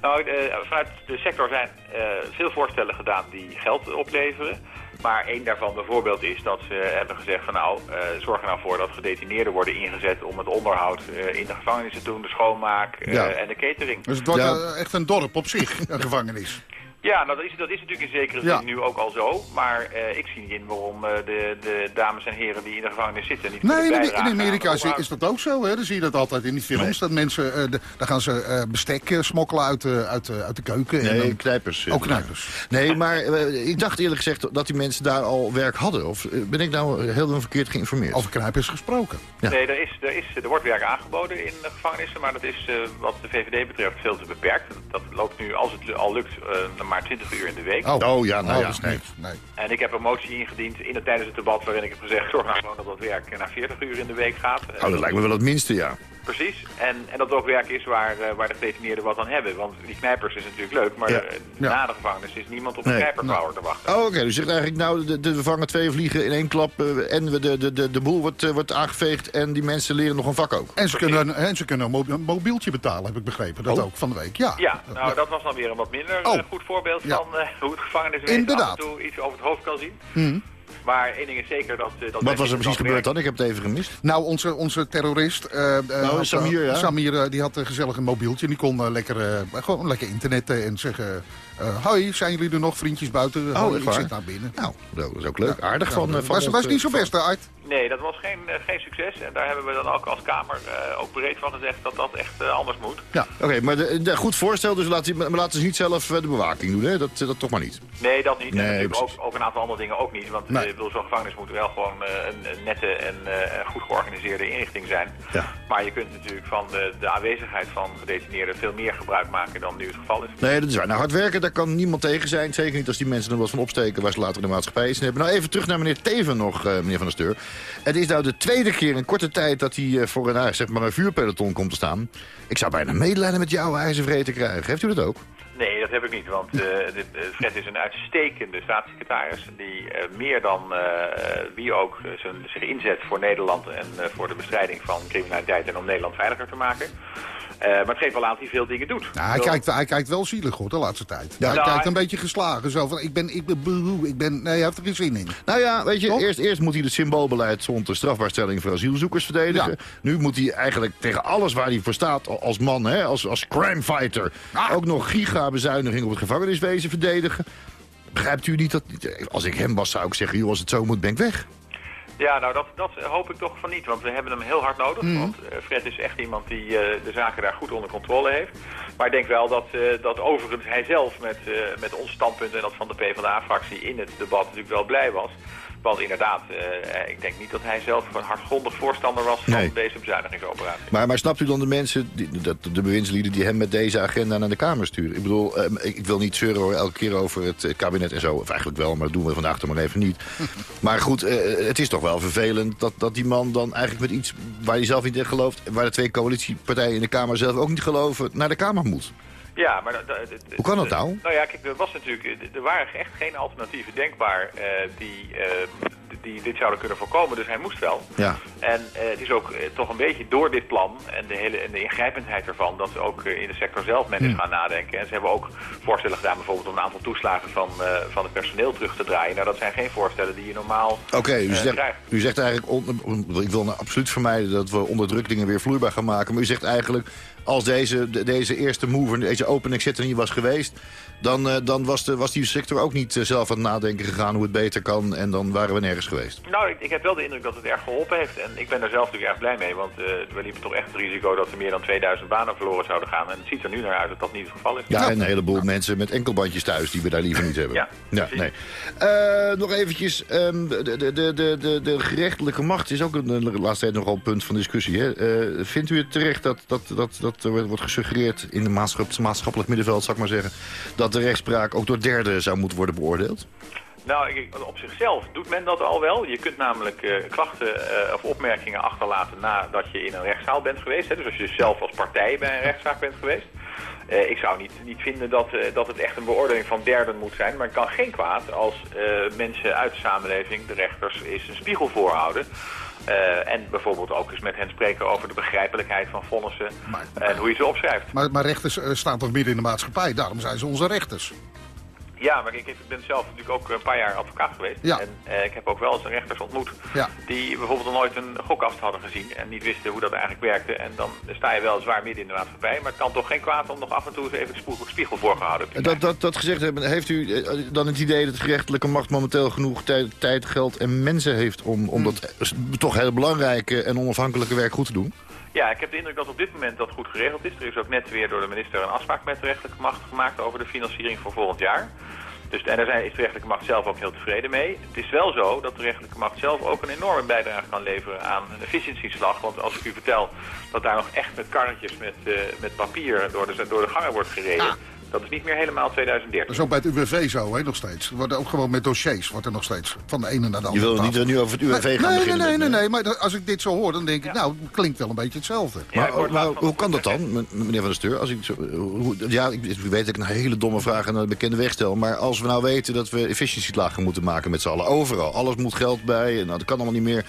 Speaker 8: Nou, eh, vanuit de sector zijn eh, veel voorstellen gedaan die geld opleveren. Maar één daarvan bijvoorbeeld is dat ze hebben gezegd van nou, eh, zorg er nou voor dat gedetineerden worden ingezet om het onderhoud eh, in de gevangenissen te doen, de schoonmaak eh,
Speaker 3: Ja.
Speaker 8: en de catering.
Speaker 4: Dus het wordt
Speaker 3: Ja.
Speaker 4: echt een dorp op zich, een gevangenis.
Speaker 8: Ja, nou, dat, is, dat is natuurlijk in zekere zin
Speaker 4: Ja.
Speaker 8: nu ook al zo. Maar eh, ik zie niet in waarom eh, de, de dames en heren die in de gevangenis zitten niet
Speaker 4: Nee, in, Amerika is, dat ook zo. Hè? Dan zie je dat altijd in die films. Dat mensen, eh, de- dan gaan ze eh, bestek smokkelen uit, de- uit, de- uit de keuken. en
Speaker 3: Nee,
Speaker 4: dan,
Speaker 3: knijpers.
Speaker 4: ook knijpers.
Speaker 3: Nee, maar ik dacht eerlijk gezegd dat die mensen daar al werk hadden. Of ben ik nou heel verkeerd geïnformeerd?
Speaker 4: Over knijpers gesproken.
Speaker 3: Ja.
Speaker 8: Nee, er, is, er, is, er wordt werk aangeboden in de gevangenissen, maar dat is eh, wat de VVD betreft veel te beperkt. Dat loopt nu, als het al lukt, eh, maar 20 uur in de week.
Speaker 3: Oh ja, nou
Speaker 4: Oh,
Speaker 3: ja.
Speaker 4: dat is niks. Nee.
Speaker 8: En ik heb een motie ingediend in het, tijdens het debat waarin ik heb gezegd... zorg nou gewoon dat dat werk naar 40 uur in de week gaat.
Speaker 3: Oh, dat lijkt me wel het minste, ja.
Speaker 8: Precies. En, en dat het ook werk is waar, eh, waar de gedetineerden wat aan hebben. Want die knijpers is natuurlijk leuk, maar
Speaker 3: Ja.
Speaker 8: eh,
Speaker 4: Ja.
Speaker 8: na de gevangenis is niemand op een
Speaker 3: Nee.
Speaker 8: knijperpower te wachten.
Speaker 3: Oh, oké. Dus zegt eigenlijk, nou, de, de, we vangen twee vliegen in één klap... eh, en we de, de, de, de boel wordt, wordt aangeveegd en die mensen leren nog een vak ook.
Speaker 4: En ze kunnen, en ze kunnen een mobi- een mobieltje betalen, heb ik begrepen. Dat
Speaker 3: Oh.
Speaker 4: ook van de week. Ja,
Speaker 8: Ja, nou dat was dan weer een wat minder
Speaker 4: Oh.
Speaker 8: goed voorbeeld
Speaker 4: Ja.
Speaker 8: van eh, hoe het gevangeniswezen
Speaker 4: Inderdaad.
Speaker 8: af en toe iets over het hoofd kan zien.
Speaker 4: Mhm.
Speaker 8: Maar één ding is zeker dat... eh, dat
Speaker 3: Wat was er precies gebeurd dan? Ik heb het even gemist.
Speaker 4: Nou, onze, onze terrorist, eh, eh, had,
Speaker 3: Samir, ja.
Speaker 4: Samir, die had een gezellig een mobieltje. Die kon lekker, eh, gewoon lekker internetten en zeggen... eh, hoi, zijn jullie er nog, vriendjes buiten? Hoi,
Speaker 3: echt
Speaker 4: ik
Speaker 3: waar?
Speaker 4: zit naar binnen.
Speaker 3: Nou, dat is ook leuk. Aardig van...
Speaker 4: Ja,
Speaker 3: eh, van
Speaker 4: was, was
Speaker 3: eh,
Speaker 4: niet zo
Speaker 3: van-
Speaker 4: best, hè, Art?
Speaker 8: Nee, dat was geen, eh, geen succes. En daar hebben we dan ook als Kamer eh, ook breed van gezegd dat dat echt eh, anders moet.
Speaker 3: Ja, oké, maar de, de- goed voorstel, dus laten, maar laten ze niet zelf eh, de bewaking doen, hè? Dat, eh, dat toch maar niet.
Speaker 8: Nee, dat niet.
Speaker 3: Nee,
Speaker 8: en natuurlijk ook, een aantal andere dingen ook niet. Want
Speaker 4: Nee.
Speaker 8: eh, zo'n gevangenis moet wel gewoon eh, een, een nette en eh, goed georganiseerde inrichting zijn.
Speaker 3: Ja.
Speaker 8: Maar je kunt natuurlijk van de, de aanwezigheid van gedetineerden veel meer gebruik maken dan nu het geval is.
Speaker 3: Nee, dat is waar. Nou, hard werken, daar kan niemand tegen zijn. Zeker niet als die mensen er wat van opsteken waar ze later in de maatschappij iets hebben. Nou, even terug naar meneer Teven nog, eh, meneer Van der Steur. Het is nou de tweede keer in korte tijd dat hij eh, voor een, nou, zeg maar een vuurpeloton komt te staan. Ik zou bijna medelijden met jouw ijzervreten krijgen. Heeft u dat ook?
Speaker 8: Nee, dat heb ik niet, want eh, eh, Fred is een uitstekende staatssecretaris... die eh, meer dan eh, wie ook eh, zich inzet voor Nederland... en eh, voor de bestrijding van criminaliteit en om Nederland veiliger te maken. Eh, maar het geeft wel aan dat hij veel dingen doet.
Speaker 4: Nou, hij, kijkt, hij kijkt wel zielig, hoor, de laatste tijd.
Speaker 3: Ja.
Speaker 4: hij
Speaker 8: Nou,
Speaker 4: kijkt
Speaker 8: hij-
Speaker 4: een beetje geslagen. Zo van, ik ben, ik ben, boe, ik ben... Nee, hij heeft er geen zin in.
Speaker 3: Nou ja, weet je, eerst, eerst moet hij het symboolbeleid zonder strafbaarstelling voor asielzoekers verdedigen.
Speaker 4: Ja.
Speaker 3: Nu moet hij eigenlijk tegen alles waar hij voor staat als man, hè, als, als crimefighter,
Speaker 4: Ah.
Speaker 3: ook nog gigabezuiniging op het gevangeniswezen verdedigen. Begrijpt u niet dat, als ik hem was zou ik zeggen, joh, als het zo moet ben ik weg.
Speaker 8: Ja, nou dat, dat hoop ik toch van niet, want we hebben hem heel hard nodig.
Speaker 3: Mhm.
Speaker 8: Want eh, Fred is echt iemand die eh, de zaken daar goed onder controle heeft. Maar ik denk wel dat, eh, dat overigens hij zelf met, met ons standpunt en dat van de PvdA-fractie in het debat natuurlijk wel blij was. Want inderdaad, eh, ik denk niet dat hij zelf een hardgrondig voorstander was van deze bezuinigingsoperatie.
Speaker 3: Maar, maar snapt u dan de mensen, die, dat, de bewindslieden die hem met deze agenda naar de Kamer sturen? Ik bedoel, eh, ik, ik wil niet zeuren hoor, elke keer over het eh, kabinet en zo. Of eigenlijk wel, maar dat doen we vandaag toch maar even niet. maar goed, eh, het is toch wel vervelend dat, dat die man dan eigenlijk met iets waar hij zelf niet in gelooft... waar de twee coalitiepartijen in de Kamer zelf ook niet geloven, naar de Kamer moet.
Speaker 8: Ja, maar...
Speaker 3: Hoe kan dat nou?
Speaker 8: Nou ja, kijk, er was natuurlijk, er waren echt geen alternatieven denkbaar eh, die, eh, die dit zouden kunnen voorkomen. Dus hij moest wel.
Speaker 3: Ja.
Speaker 8: En eh, het is ook toch een beetje door dit plan en de, hele, en de ingrijpendheid ervan... dat ze ook in de sector zelf men is gaan nadenken. En ze hebben ook voorstellen gedaan bijvoorbeeld om een aantal toeslagen van, van het personeel terug te draaien. Nou, dat zijn geen voorstellen die je normaal
Speaker 3: Oké, u, zegt,
Speaker 8: krijgt.
Speaker 3: u zegt eigenlijk, on- ik wil nou absoluut vermijden dat we onderdrukkingen weer vloeibaar gaan maken. Maar u zegt eigenlijk, als deze, de- deze eerste move, deze open exit er niet was geweest... dan, eh, dan was, de, was die sector ook niet eh, zelf aan het nadenken gegaan hoe het beter kan. En dan waren we nergens geweest.
Speaker 8: Nou, ik, ik heb wel de indruk dat het erg geholpen heeft. En ik ben daar zelf natuurlijk erg blij mee. Want eh, we liepen toch echt het risico dat er meer dan 2000 banen verloren zouden gaan. En het ziet er nu naar uit dat dat niet het geval is.
Speaker 3: Ja, en een heleboel mensen met enkelbandjes thuis die we daar liever niet hebben.
Speaker 8: Ja,
Speaker 3: nee. Nog eventjes, ehm, de, de, de, de, de, gerechtelijke macht is ook een, de laatste tijd nogal een punt van discussie. Hè? Vindt u het terecht dat, dat, dat, dat er wordt gesuggereerd in het maatschap, maatschappelijk middenveld, zou ik maar zeggen, dat de rechtspraak ook door derden zou moeten worden beoordeeld?
Speaker 8: Nou, op zichzelf doet men dat al wel. Je kunt namelijk eh, klachten eh, of opmerkingen achterlaten nadat je in een rechtszaal bent geweest. Dus als je zelf als partij bij een rechtszaak bent geweest. Eh, ik zou niet, niet vinden dat, dat het echt een beoordeling van derden moet zijn. Maar het kan geen kwaad als mensen uit de samenleving, de rechters, eens een spiegel voorhouden. Eh, en bijvoorbeeld ook eens met hen spreken over de begrijpelijkheid van vonnissen
Speaker 4: Maar-
Speaker 8: en hoe je ze opschrijft.
Speaker 4: Maar, maar rechters eh, staan toch midden in de maatschappij? Daarom zijn ze onze rechters.
Speaker 8: Ja, maar ik, ik ben zelf natuurlijk ook een paar jaar advocaat geweest.
Speaker 4: Ja.
Speaker 8: En eh, ik heb ook wel eens rechters ontmoet
Speaker 4: Ja.
Speaker 8: die bijvoorbeeld nog nooit een gokkast hadden gezien en niet wisten hoe dat eigenlijk werkte. En dan sta je wel zwaar midden in de maatschappij, maar het kan toch geen kwaad om nog af en toe eens even de spoe- spiegel voorgehouden te.
Speaker 3: Dat, dat, dat gezegd hebben, heeft u eh, dan het idee dat de gerechtelijke macht momenteel genoeg tijd, tijd geld en mensen heeft om, om dat eh, toch heel belangrijke en onafhankelijke werk goed te doen?
Speaker 8: Ja, ik heb de indruk dat op dit moment dat goed geregeld is. Er is ook net weer door de minister een afspraak met de rechterlijke macht gemaakt over de financiering voor volgend jaar. Dus, en daar zijn, is de rechterlijke macht zelf ook heel tevreden mee. Het is wel zo dat de rechterlijke macht zelf ook een enorme bijdrage kan leveren aan een efficiëntieslag. Want als ik u vertel dat daar nog echt met karretjes met, eh, met papier door de, door de gangen wordt gereden... dat is niet meer helemaal 2013.
Speaker 4: Dat is ook bij het UWV zo, hè, nog steeds. Er wordt ook gewoon met dossiers, wordt er nog steeds van de ene naar de
Speaker 3: Je
Speaker 4: andere
Speaker 3: wil
Speaker 4: tafel.
Speaker 3: niet er nu over het UWV gaan
Speaker 4: Nee, nee,
Speaker 3: beginnen.
Speaker 4: nee, nee,
Speaker 3: met-
Speaker 4: nee, maar als ik dit zo hoor, dan denk ik, nou, het klinkt wel een beetje hetzelfde.
Speaker 8: Ja,
Speaker 3: Maar, hoe kan dat dan, meneer Van der Steur? Als ik zo, hoe, ja, ik, weet dat ik een hele domme vraag naar de bekende weg stel. Maar als we nou weten dat we efficiëntielagen moeten maken met z'n allen. Overal. Alles moet geld bij. En nou, dat kan allemaal niet meer.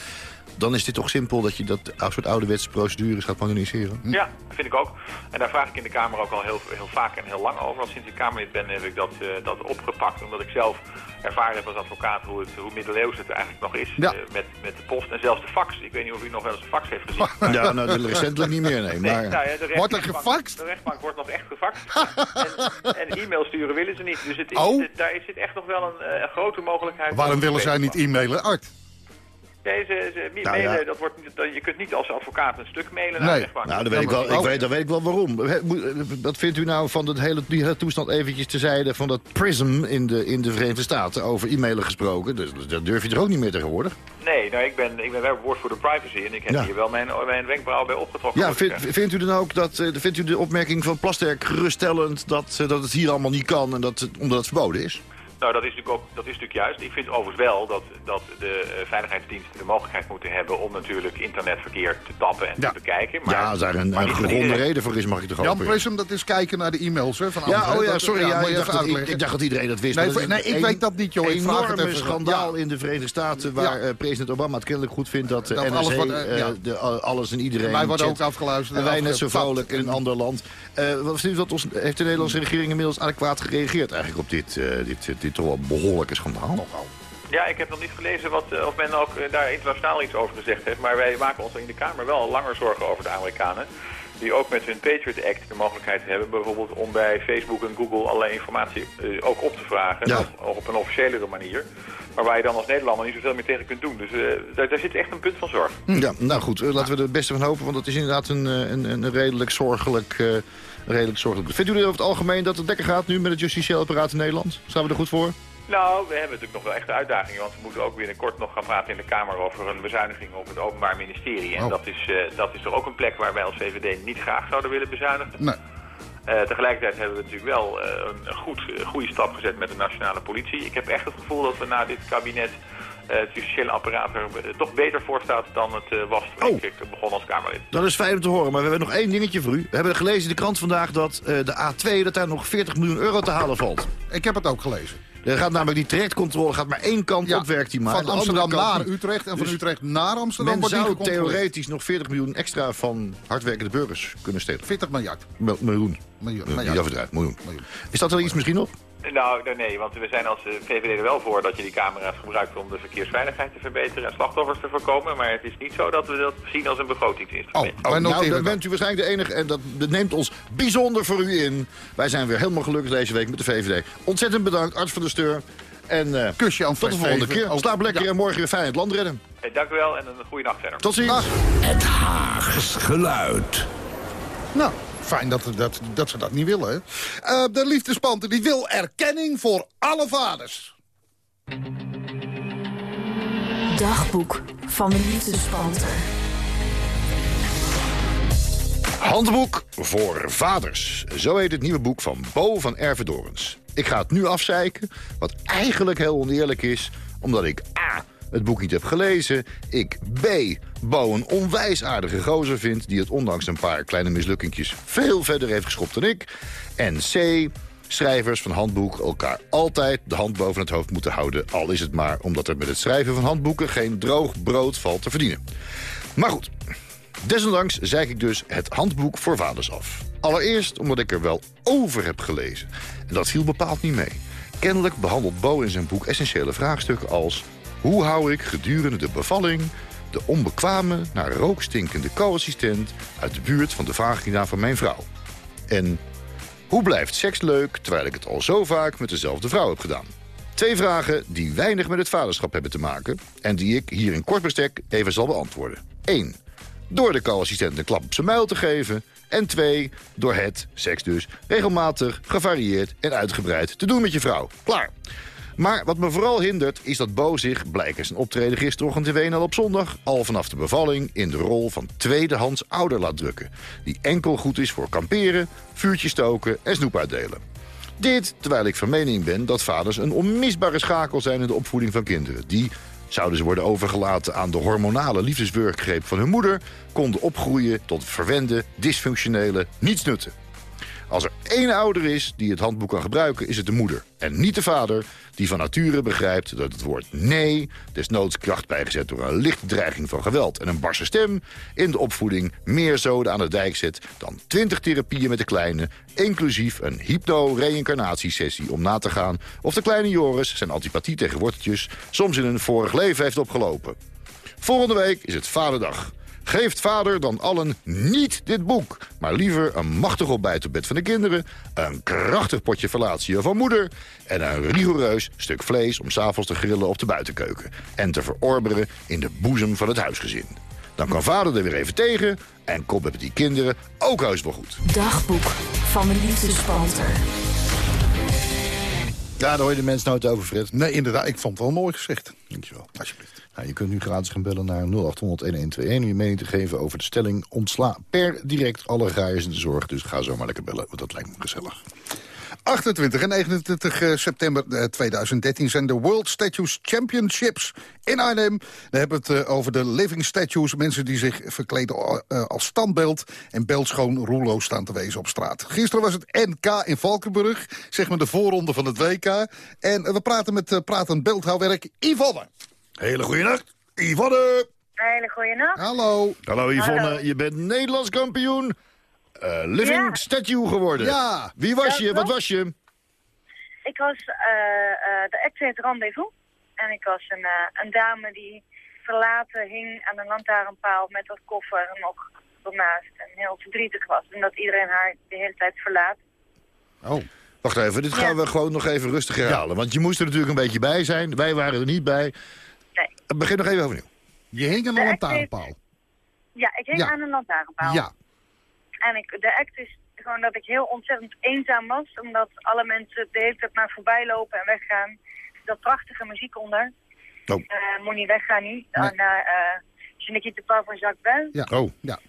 Speaker 3: Dan is dit toch simpel dat je dat een soort ouderwetse procedures gaat moderniseren?
Speaker 8: Ja, vind ik ook. En daar vraag ik in de Kamer ook al heel, heel vaak en heel lang over. Al sinds ik Kamerlid ben heb ik dat, eh, dat opgepakt. Omdat ik zelf ervaren heb als advocaat hoe, het, hoe middeleeuws het eigenlijk nog is.
Speaker 4: Ja.
Speaker 8: eh, met, met de post en zelfs de fax. Ik weet niet of u nog wel eens een fax heeft gezien. maar-
Speaker 3: Ja, nou, recentelijk niet meer, nee.
Speaker 8: Nee,
Speaker 3: Maar,
Speaker 8: nou ja,
Speaker 4: Wordt er gefaxt?
Speaker 8: De rechtbank wordt nog echt gefaxt. en, en e-mail sturen willen ze niet. Dus het is,
Speaker 4: Oh.
Speaker 8: het- daar zit echt nog wel een, eh, grote mogelijkheid.
Speaker 4: Waarom willen zij niet e-mailen? Art.
Speaker 8: Nee, ze, ze, niet
Speaker 3: Nou ja.
Speaker 8: dat wordt, dat- je kunt niet als advocaat een stuk mailen naar
Speaker 4: Nee.
Speaker 8: de rechtbank.
Speaker 3: nou, dan weet, ik wel, ik weet, dan weet ik wel waarom. Wat vindt u nou van dat hele, die hele toestand eventjes tezijde... van dat PRISM in de, in de Verenigde Staten over e-mailen gesproken? Dus, dat durf je toch ook niet meer tegenwoordig?
Speaker 8: Nee, nou, ik ben, ik ben wel woord voor de privacy en ik heb
Speaker 3: Ja.
Speaker 8: hier wel mijn, mijn wenkbrauw bij opgetrokken.
Speaker 3: Ja, vind,
Speaker 8: zeggen.
Speaker 3: vindt u dan ook dat, eh, vindt u de opmerking van Plasterk geruststellend... dat, eh, dat het hier allemaal niet kan en dat, het- omdat het verboden is?
Speaker 8: Nou, dat is natuurlijk ook dat is natuurlijk juist. Ik vind overigens wel dat, dat de eh, veiligheidsdiensten de mogelijkheid moeten hebben om natuurlijk internetverkeer te tappen en
Speaker 4: Ja.
Speaker 8: te bekijken. Maar,
Speaker 3: ja, als daar een, een gegronde reden voor is, mag je toch
Speaker 4: Jan
Speaker 3: hopen?
Speaker 4: Prism, dat is kijken naar de e-mails hè, van
Speaker 3: Ja,
Speaker 4: anderen.
Speaker 3: oh ja,
Speaker 4: Dat-
Speaker 3: sorry. Ja, ik, dacht dat, ik, ik dacht dat iedereen dat wist.
Speaker 4: Nee,
Speaker 3: dat
Speaker 4: nee,
Speaker 3: een
Speaker 4: ik weet dat niet, joh. Ik
Speaker 3: Een enorme
Speaker 4: even.
Speaker 3: schandaal
Speaker 4: Ja.
Speaker 3: in de Verenigde Staten... waar
Speaker 4: Ja.
Speaker 3: eh, president Obama het kennelijk goed vindt dat
Speaker 4: Dat
Speaker 3: NSA
Speaker 4: alles wat, eh, ja.
Speaker 3: de, al- alles en iedereen...
Speaker 4: Wij worden
Speaker 3: chat.
Speaker 4: ook afgeluisterd.
Speaker 3: En wij net zo vrolijk in een ander land. Eh, wat vindt u dat ons, heeft de Nederlandse regering inmiddels adequaat gereageerd... eigenlijk op eh, dit, dit toch wel behoorlijke schandaal?
Speaker 8: Ja, ik heb nog niet gelezen wat, eh, of men ook eh, daar internationaal iets over gezegd heeft. Maar wij maken ons in de Kamer wel langer zorgen over de Amerikanen. Die ook met hun Patriot Act de mogelijkheid hebben bijvoorbeeld om bij Facebook en Google allerlei informatie eh, ook op te vragen.
Speaker 3: Ja.
Speaker 8: Op, op een officiëlere manier. Maar waar je dan als Nederlander niet zoveel meer tegen kunt doen. Dus daar, daar zit echt een punt van zorg.
Speaker 3: Ja, nou goed, laten we er het beste van hopen, want het is inderdaad een, een, een redelijk zorgelijk... redelijk zorgelijk. Vindt u over het algemeen dat het lekker gaat nu met het justitieel apparaat in Nederland? Staan we er goed voor?
Speaker 8: Nou, we hebben natuurlijk nog wel echte uitdagingen, want we moeten ook binnenkort nog gaan praten in de Kamer over een bezuiniging op het Openbaar Ministerie. En
Speaker 4: Oh.
Speaker 8: dat, is, eh, dat is toch ook een plek waar wij als VVD niet graag zouden willen bezuinigen.
Speaker 4: Nee.
Speaker 8: Eh, tegelijkertijd hebben we natuurlijk wel eh, een, goed, goede stap gezet met de nationale politie. Ik heb echt het gevoel dat we na dit kabinet het justitiële apparaat er eh, toch beter voor staat dan het eh, was toen
Speaker 3: Oh.
Speaker 8: ik eh, begon als Kamerlid.
Speaker 3: Dat is fijn om te horen, maar we hebben nog één dingetje voor u. We hebben gelezen in de krant vandaag dat eh, de A2, dat daar nog 40 miljoen euro te halen valt.
Speaker 4: Ik heb het ook gelezen.
Speaker 3: Er gaat namelijk die trajectcontrole gaat maar één kant op, werkt die maar.
Speaker 4: Van Amsterdam naar
Speaker 3: niet.
Speaker 4: Utrecht en van
Speaker 3: Dus
Speaker 4: Utrecht naar Amsterdam
Speaker 3: Men
Speaker 4: wordt
Speaker 3: zou theoretisch nog 40 miljoen extra van hardwerkende burgers kunnen stelen.
Speaker 4: 40 miljard.
Speaker 3: Mil- miljoen.
Speaker 4: Miljoen, miljard.
Speaker 3: overdrijven, miljoen.
Speaker 4: Miljoen.
Speaker 3: Is dat er iets misschien op?
Speaker 8: Nou, nee, want we zijn als eh, VVD er wel voor dat je die camera's gebruikt om de verkeersveiligheid te verbeteren en slachtoffers te voorkomen. Maar het is niet zo dat we dat zien als een begrotingsinstrument.
Speaker 4: Oh, wij
Speaker 3: nou, dan
Speaker 4: dat.
Speaker 3: bent u waarschijnlijk de enige en dat neemt ons bijzonder voor u in. Wij zijn weer helemaal gelukkig deze week met de VVD. Ontzettend bedankt, Arts van der Steur. En eh,
Speaker 4: Kusje aan
Speaker 3: tot de volgende keer.
Speaker 4: Oh,
Speaker 3: Slaap lekker
Speaker 4: ja.
Speaker 3: en morgen weer fijn het land redden.
Speaker 8: Hey, dank u wel en een goede nacht verder.
Speaker 3: Tot ziens.
Speaker 4: Dag.
Speaker 2: Het Haags geluid.
Speaker 4: Nou, fijn dat, dat, dat ze dat niet willen. Eh, de liefdespanter die wil erkenning voor alle vaders.
Speaker 9: Dagboek van de liefdespanter.
Speaker 3: Handboek voor vaders. Zo heet het nieuwe boek van Bo van Ervedorens. Ik ga het nu afzeiken, wat eigenlijk heel oneerlijk is... omdat ik A, het boek niet heb gelezen... ik B, Bo een onwijs aardige gozer vind... die het ondanks een paar kleine mislukkingjes veel verder heeft geschopt dan ik... en C, schrijvers van handboek elkaar altijd de hand boven het hoofd moeten houden... al is het maar omdat er met het schrijven van handboeken... geen droog brood valt te verdienen. Maar goed, Desondanks zeik ik dus het handboek voor vaders af. Allereerst omdat ik er wel over heb gelezen. En dat viel bepaald niet mee. Kennelijk behandelt Bo in zijn boek essentiële vraagstukken als... hoe hou ik gedurende de bevalling de onbekwame naar rook stinkende co-assistent... uit de buurt van de vagina van mijn vrouw? En hoe blijft seks leuk terwijl ik het al zo vaak met dezelfde vrouw heb gedaan? Twee vragen die weinig met het vaderschap hebben te maken... en die ik hier in kort bestek even zal beantwoorden. 1. Door de co-assistent een klap op zijn muil te geven. En twee, door het, seks dus, regelmatig, gevarieerd en uitgebreid te doen met je vrouw. Klaar. Maar wat me vooral hindert is dat Bo zich, blijkens zijn optreden gisterochtend in Wenen op zondag... al vanaf de bevalling in de rol van tweedehands ouder laat drukken. Die enkel goed is voor kamperen, vuurtjes stoken en snoep. Dit terwijl ik van mening ben dat vaders een onmisbare schakel zijn in de opvoeding van kinderen. Die, zouden ze worden overgelaten aan de hormonale liefdeswerkgreep van hun moeder... konden opgroeien tot verwende, dysfunctionele nietsnutten. Als er één ouder is die het handboek kan gebruiken, is het de moeder. En niet de vader, die van nature begrijpt dat het woord nee... desnoods kracht bijgezet door een lichte dreiging van geweld en een barse stem... in de opvoeding meer zoden aan de dijk zet dan 20 therapieën met de kleine... inclusief een hypno-reïncarnatiesessie om na te gaan... of de kleine Joris zijn antipathie tegen worteltjes soms in een vorig leven heeft opgelopen. Volgende week is het Vaderdag. Geeft vader dan allen niet dit boek, maar liever een machtig ontbijt op bed van de kinderen... een krachtig potje fellatio van moeder... en een rigoureus stuk vlees om s'avonds te grillen op de buitenkeuken... en te verorberen in de boezem van het huisgezin. Dan kan vader er weer even tegen en komt met die kinderen ook heus wel goed.
Speaker 9: Dagboek van de liefdespanter.
Speaker 3: Ja, daar hoor je de mensen nooit over, Fred.
Speaker 4: Nee, inderdaad. Ik vond het wel mooi gezegd.
Speaker 3: Dankjewel.
Speaker 4: Alsjeblieft.
Speaker 3: Nou, je kunt nu gratis gaan bellen naar 0800-1121 om je mening te geven over de stelling ontsla per direct alle graaiers in de zorg. Dus ga zo maar lekker bellen, want dat lijkt me gezellig.
Speaker 4: 28 en 29 eh, september eh, 2013 zijn de World Statues Championships in Arnhem. Dan hebben we het eh, over de living statues. Mensen die zich verkleden eh, als standbeeld en beeldschoon roeloos staan te wezen op straat. Gisteren was het NK in Valkenburg, zeg maar de voorronde van het WK. En eh, we praten met pratend beeldhouwwerk Yvonne.
Speaker 3: Hele goede nacht, Yvonne!
Speaker 10: Hele goede nacht.
Speaker 4: Hallo.
Speaker 3: Hallo Yvonne,
Speaker 10: Hallo.
Speaker 3: je bent Nederlands kampioen. eh, living
Speaker 10: Ja.
Speaker 3: statue geworden.
Speaker 4: Ja.
Speaker 3: Wie was
Speaker 10: Dat
Speaker 3: je? Wat was je?
Speaker 10: Ik was eh, eh, de act heet Rendezvous. En ik was een, eh, een dame die verlaten hing aan een lantaarnpaal met dat koffer nog ernaast. En heel verdrietig was, omdat iedereen haar de hele tijd verlaat.
Speaker 4: Oh.
Speaker 3: Wacht even, dit gaan
Speaker 10: Ja.
Speaker 3: we gewoon nog even rustig herhalen. Want je moest er natuurlijk een beetje bij zijn. Wij waren er niet bij.
Speaker 10: Nee.
Speaker 3: Begin nog even overnieuw.
Speaker 4: Je hing aan een lantaarnpaal.
Speaker 10: Ja, ik hing
Speaker 4: Ja.
Speaker 10: aan een lantaarnpaal.
Speaker 4: Ja.
Speaker 10: En ik, de act is gewoon dat ik heel ontzettend eenzaam was. Omdat alle mensen de hele tijd maar voorbij lopen en weggaan. Dat prachtige muziek onder.
Speaker 3: Oh.
Speaker 10: Eh, moet niet weggaan, niet.
Speaker 4: Nee.
Speaker 10: Naar uh, Je pas van Jacques Brel.
Speaker 4: Ja.
Speaker 3: Oh.
Speaker 4: Ja.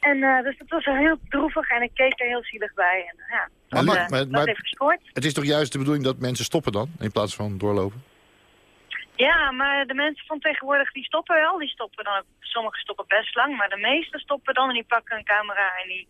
Speaker 10: En eh, dus dat was wel heel droevig en ik keek er heel zielig bij. En, ja,
Speaker 3: Maar-
Speaker 10: dat,
Speaker 3: maar-
Speaker 10: eh,
Speaker 3: maar-
Speaker 10: dat
Speaker 3: maar-
Speaker 10: heeft gescoord.
Speaker 3: Het is toch juist de bedoeling dat mensen stoppen dan? In plaats van doorlopen?
Speaker 10: Ja, maar de mensen van tegenwoordig die stoppen wel. Die stoppen dan, sommigen stoppen best lang, maar de meesten stoppen dan en die pakken een camera en die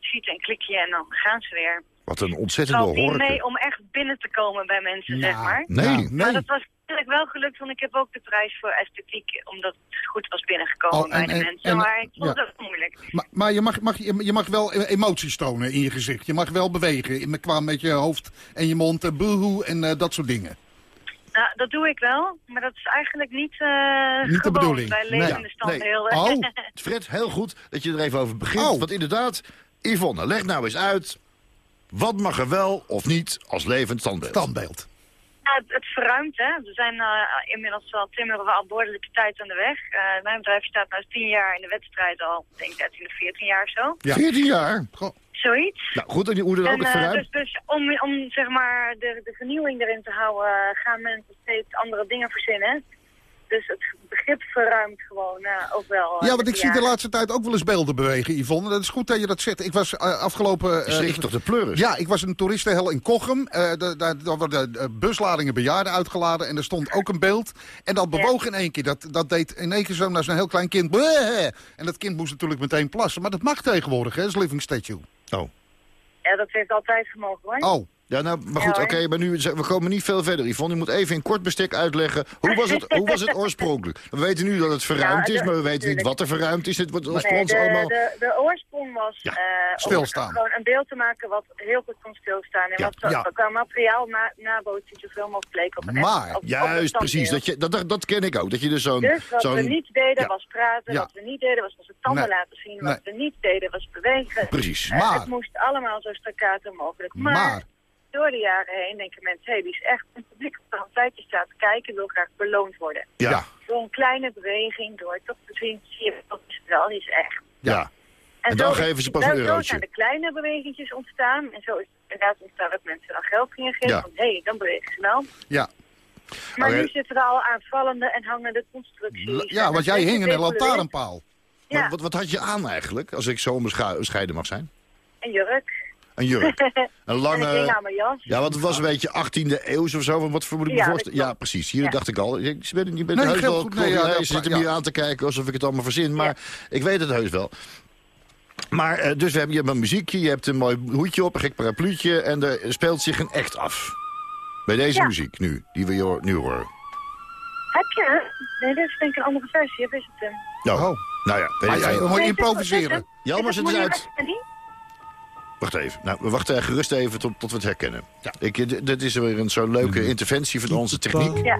Speaker 10: schieten een klikje en dan gaan ze weer.
Speaker 3: Wat een ontzettende
Speaker 10: valt niet mee om echt binnen te komen bij mensen, zeg maar.
Speaker 3: Nee,
Speaker 4: Ja,
Speaker 3: nee.
Speaker 10: Maar dat was eigenlijk wel gelukt, want ik heb ook de prijs voor esthetiek, omdat het goed was binnengekomen
Speaker 4: Oh, en-
Speaker 10: bij de
Speaker 4: en-
Speaker 10: mensen.
Speaker 4: en-
Speaker 10: maar ik vond
Speaker 4: ja.
Speaker 10: het ook moeilijk.
Speaker 4: Maar, maar je, mag, mag, je je mag wel e- emoties tonen in je gezicht. Je mag wel bewegen. in- Qua met je hoofd en je mond. eh, Boehoe en eh, dat soort dingen.
Speaker 10: Nou, dat doe ik wel, maar dat is eigenlijk niet, eh
Speaker 4: Niet de bedoeling.
Speaker 10: bij
Speaker 4: Nee.
Speaker 10: levende
Speaker 3: Nee.
Speaker 10: standbeelden.
Speaker 4: Oh,
Speaker 3: Fred, heel goed dat je er even over begint.
Speaker 4: Oh.
Speaker 3: Want inderdaad, Yvonne, leg nou eens uit... wat mag er wel of niet als levend standbeeld?
Speaker 4: standbeeld.
Speaker 10: Ja, het, het verruimt, hè. We zijn eh, inmiddels wel timmeren we al behoorlijke tijd aan de weg. Eh, mijn bedrijf staat nu 10 jaar in de wedstrijd al, ik denk 13 of 14 jaar of zo.
Speaker 4: Ja.
Speaker 3: 14 jaar?
Speaker 4: Goh,
Speaker 10: Zoiets.
Speaker 3: Nou, goed, hoe dan ook het
Speaker 10: eh,
Speaker 3: verruimt.
Speaker 10: dus, dus om, om zeg maar de, de vernieuwing erin te houden, eh, gaan mensen steeds andere dingen verzinnen. Dus het begrip verruimt gewoon eh, ook wel.
Speaker 4: Ja, want ik zie de laatste tijd ook wel eens beelden bewegen, Yvonne. Dat is goed dat je dat zegt. Ik was afgelopen...
Speaker 3: Je
Speaker 4: eh,
Speaker 3: schrikt
Speaker 4: ik-
Speaker 3: toch de pleuris?
Speaker 4: Ja, ik was een toeristenhel in Kochem. Eh, da- da- Daar worden busladingen bejaarden uitgeladen. En er stond ook een beeld. En dat bewoog in één keer. Dat, dat deed in één keer zo naar zo'n heel klein kind. Bleh! En dat kind moest natuurlijk meteen plassen. Maar dat mag tegenwoordig, hè, als living statue.
Speaker 3: Oh.
Speaker 10: Ja, dat heeft altijd gemogen hoor.
Speaker 4: Oh,
Speaker 3: Ja, nou, maar goed,
Speaker 10: Ja,
Speaker 3: oké, maar nu, we komen niet veel verder. Yvonne, je moet even in kort bestek uitleggen, hoe was het, hoe was het oorspronkelijk? We weten nu dat het verruimd is, maar we weten niet wat er verruimd is. Het wordt oorspronkelijk
Speaker 10: de,
Speaker 3: allemaal...
Speaker 10: de, de oorsprong was
Speaker 3: Ja,
Speaker 10: eh, om
Speaker 4: stilstaan.
Speaker 10: gewoon een beeld te maken wat heel goed kon stilstaan. En
Speaker 3: Ja,
Speaker 10: wat
Speaker 4: ja.
Speaker 10: qua materiaal na, nabootsen zoveel mogelijk leek op een
Speaker 4: Maar,
Speaker 10: op- op een
Speaker 3: Juist, precies. Dat, je, dat, dat, dat ken ik ook. Dat je dus zo'n...
Speaker 10: Dus wat
Speaker 3: zo'n
Speaker 10: we niet deden was praten, wat we niet deden was onze tanden
Speaker 4: Nee.
Speaker 10: laten zien, wat
Speaker 4: Nee.
Speaker 10: we niet deden was bewegen.
Speaker 3: Precies.
Speaker 10: Eh,
Speaker 4: Maar-
Speaker 10: het moest allemaal zo staccato mogelijk. Maar,
Speaker 4: Maar-
Speaker 10: door de jaren heen denken mensen, hé, die is echt een publiek dat een tijdje staat te kijken, wil graag beloond worden.
Speaker 3: Ja,
Speaker 4: Ja.
Speaker 3: ja.
Speaker 10: Door een kleine beweging, door toch te zien, zie je, dat is wel, die is echt.
Speaker 3: En dan
Speaker 10: zo-
Speaker 3: geven ze pas
Speaker 10: zo-
Speaker 3: een
Speaker 10: Zo
Speaker 3: eurotje.
Speaker 10: zijn de kleine bewegingjes ontstaan. En zo is het inderdaad ontstaan dat mensen dan geld gingen geven.
Speaker 3: Ja.
Speaker 10: Van, hé, hey, dan bewegen ze wel.
Speaker 4: ja.
Speaker 10: Maar
Speaker 3: Oké.
Speaker 10: nu zitten er al aanvallende en hangende constructies.
Speaker 4: Ja, want jij hing in een lantaarnpaal.
Speaker 10: Ja,
Speaker 3: wat, wat had je aan eigenlijk, als ik zo onbescheiden mag zijn?
Speaker 10: een jurk.
Speaker 3: Een jurk. Een
Speaker 10: En ik hing
Speaker 3: lange...
Speaker 10: aan mijn jas.
Speaker 3: Ja, want het was een beetje 18e eeuw of zo. Wat voor moet ik me
Speaker 10: Ja, dat
Speaker 3: voorstellen? Ja, precies. Hier
Speaker 10: Ja.
Speaker 3: dacht ik al. Je bent, je bent
Speaker 4: Nee,
Speaker 3: heus wel...
Speaker 4: goed. Nee, ja,
Speaker 3: zitten me
Speaker 4: ja.
Speaker 3: hier aan te kijken alsof ik het allemaal verzin. Maar ik weet het heus wel. Maar eh, dus we hebben, je hebt een muziekje, je hebt een mooi hoedje op, een gek parapluutje... en er speelt zich een act af. Bij deze
Speaker 10: Ja.
Speaker 3: muziek nu, die we nu horen.
Speaker 10: Heb je? Nee, dit is denk ik een andere versie. Of is het hem?
Speaker 3: Nou,
Speaker 4: Oh.
Speaker 3: nou ja, weet
Speaker 4: Maar jij
Speaker 10: dit is-
Speaker 4: improviseren.
Speaker 10: is
Speaker 3: eens
Speaker 10: Money
Speaker 3: uit. Wacht even. Nou, we wachten gerust even tot, tot we het herkennen. Ik, eh, d- dit is weer een zo'n leuke interventie van onze techniek.
Speaker 10: Ja.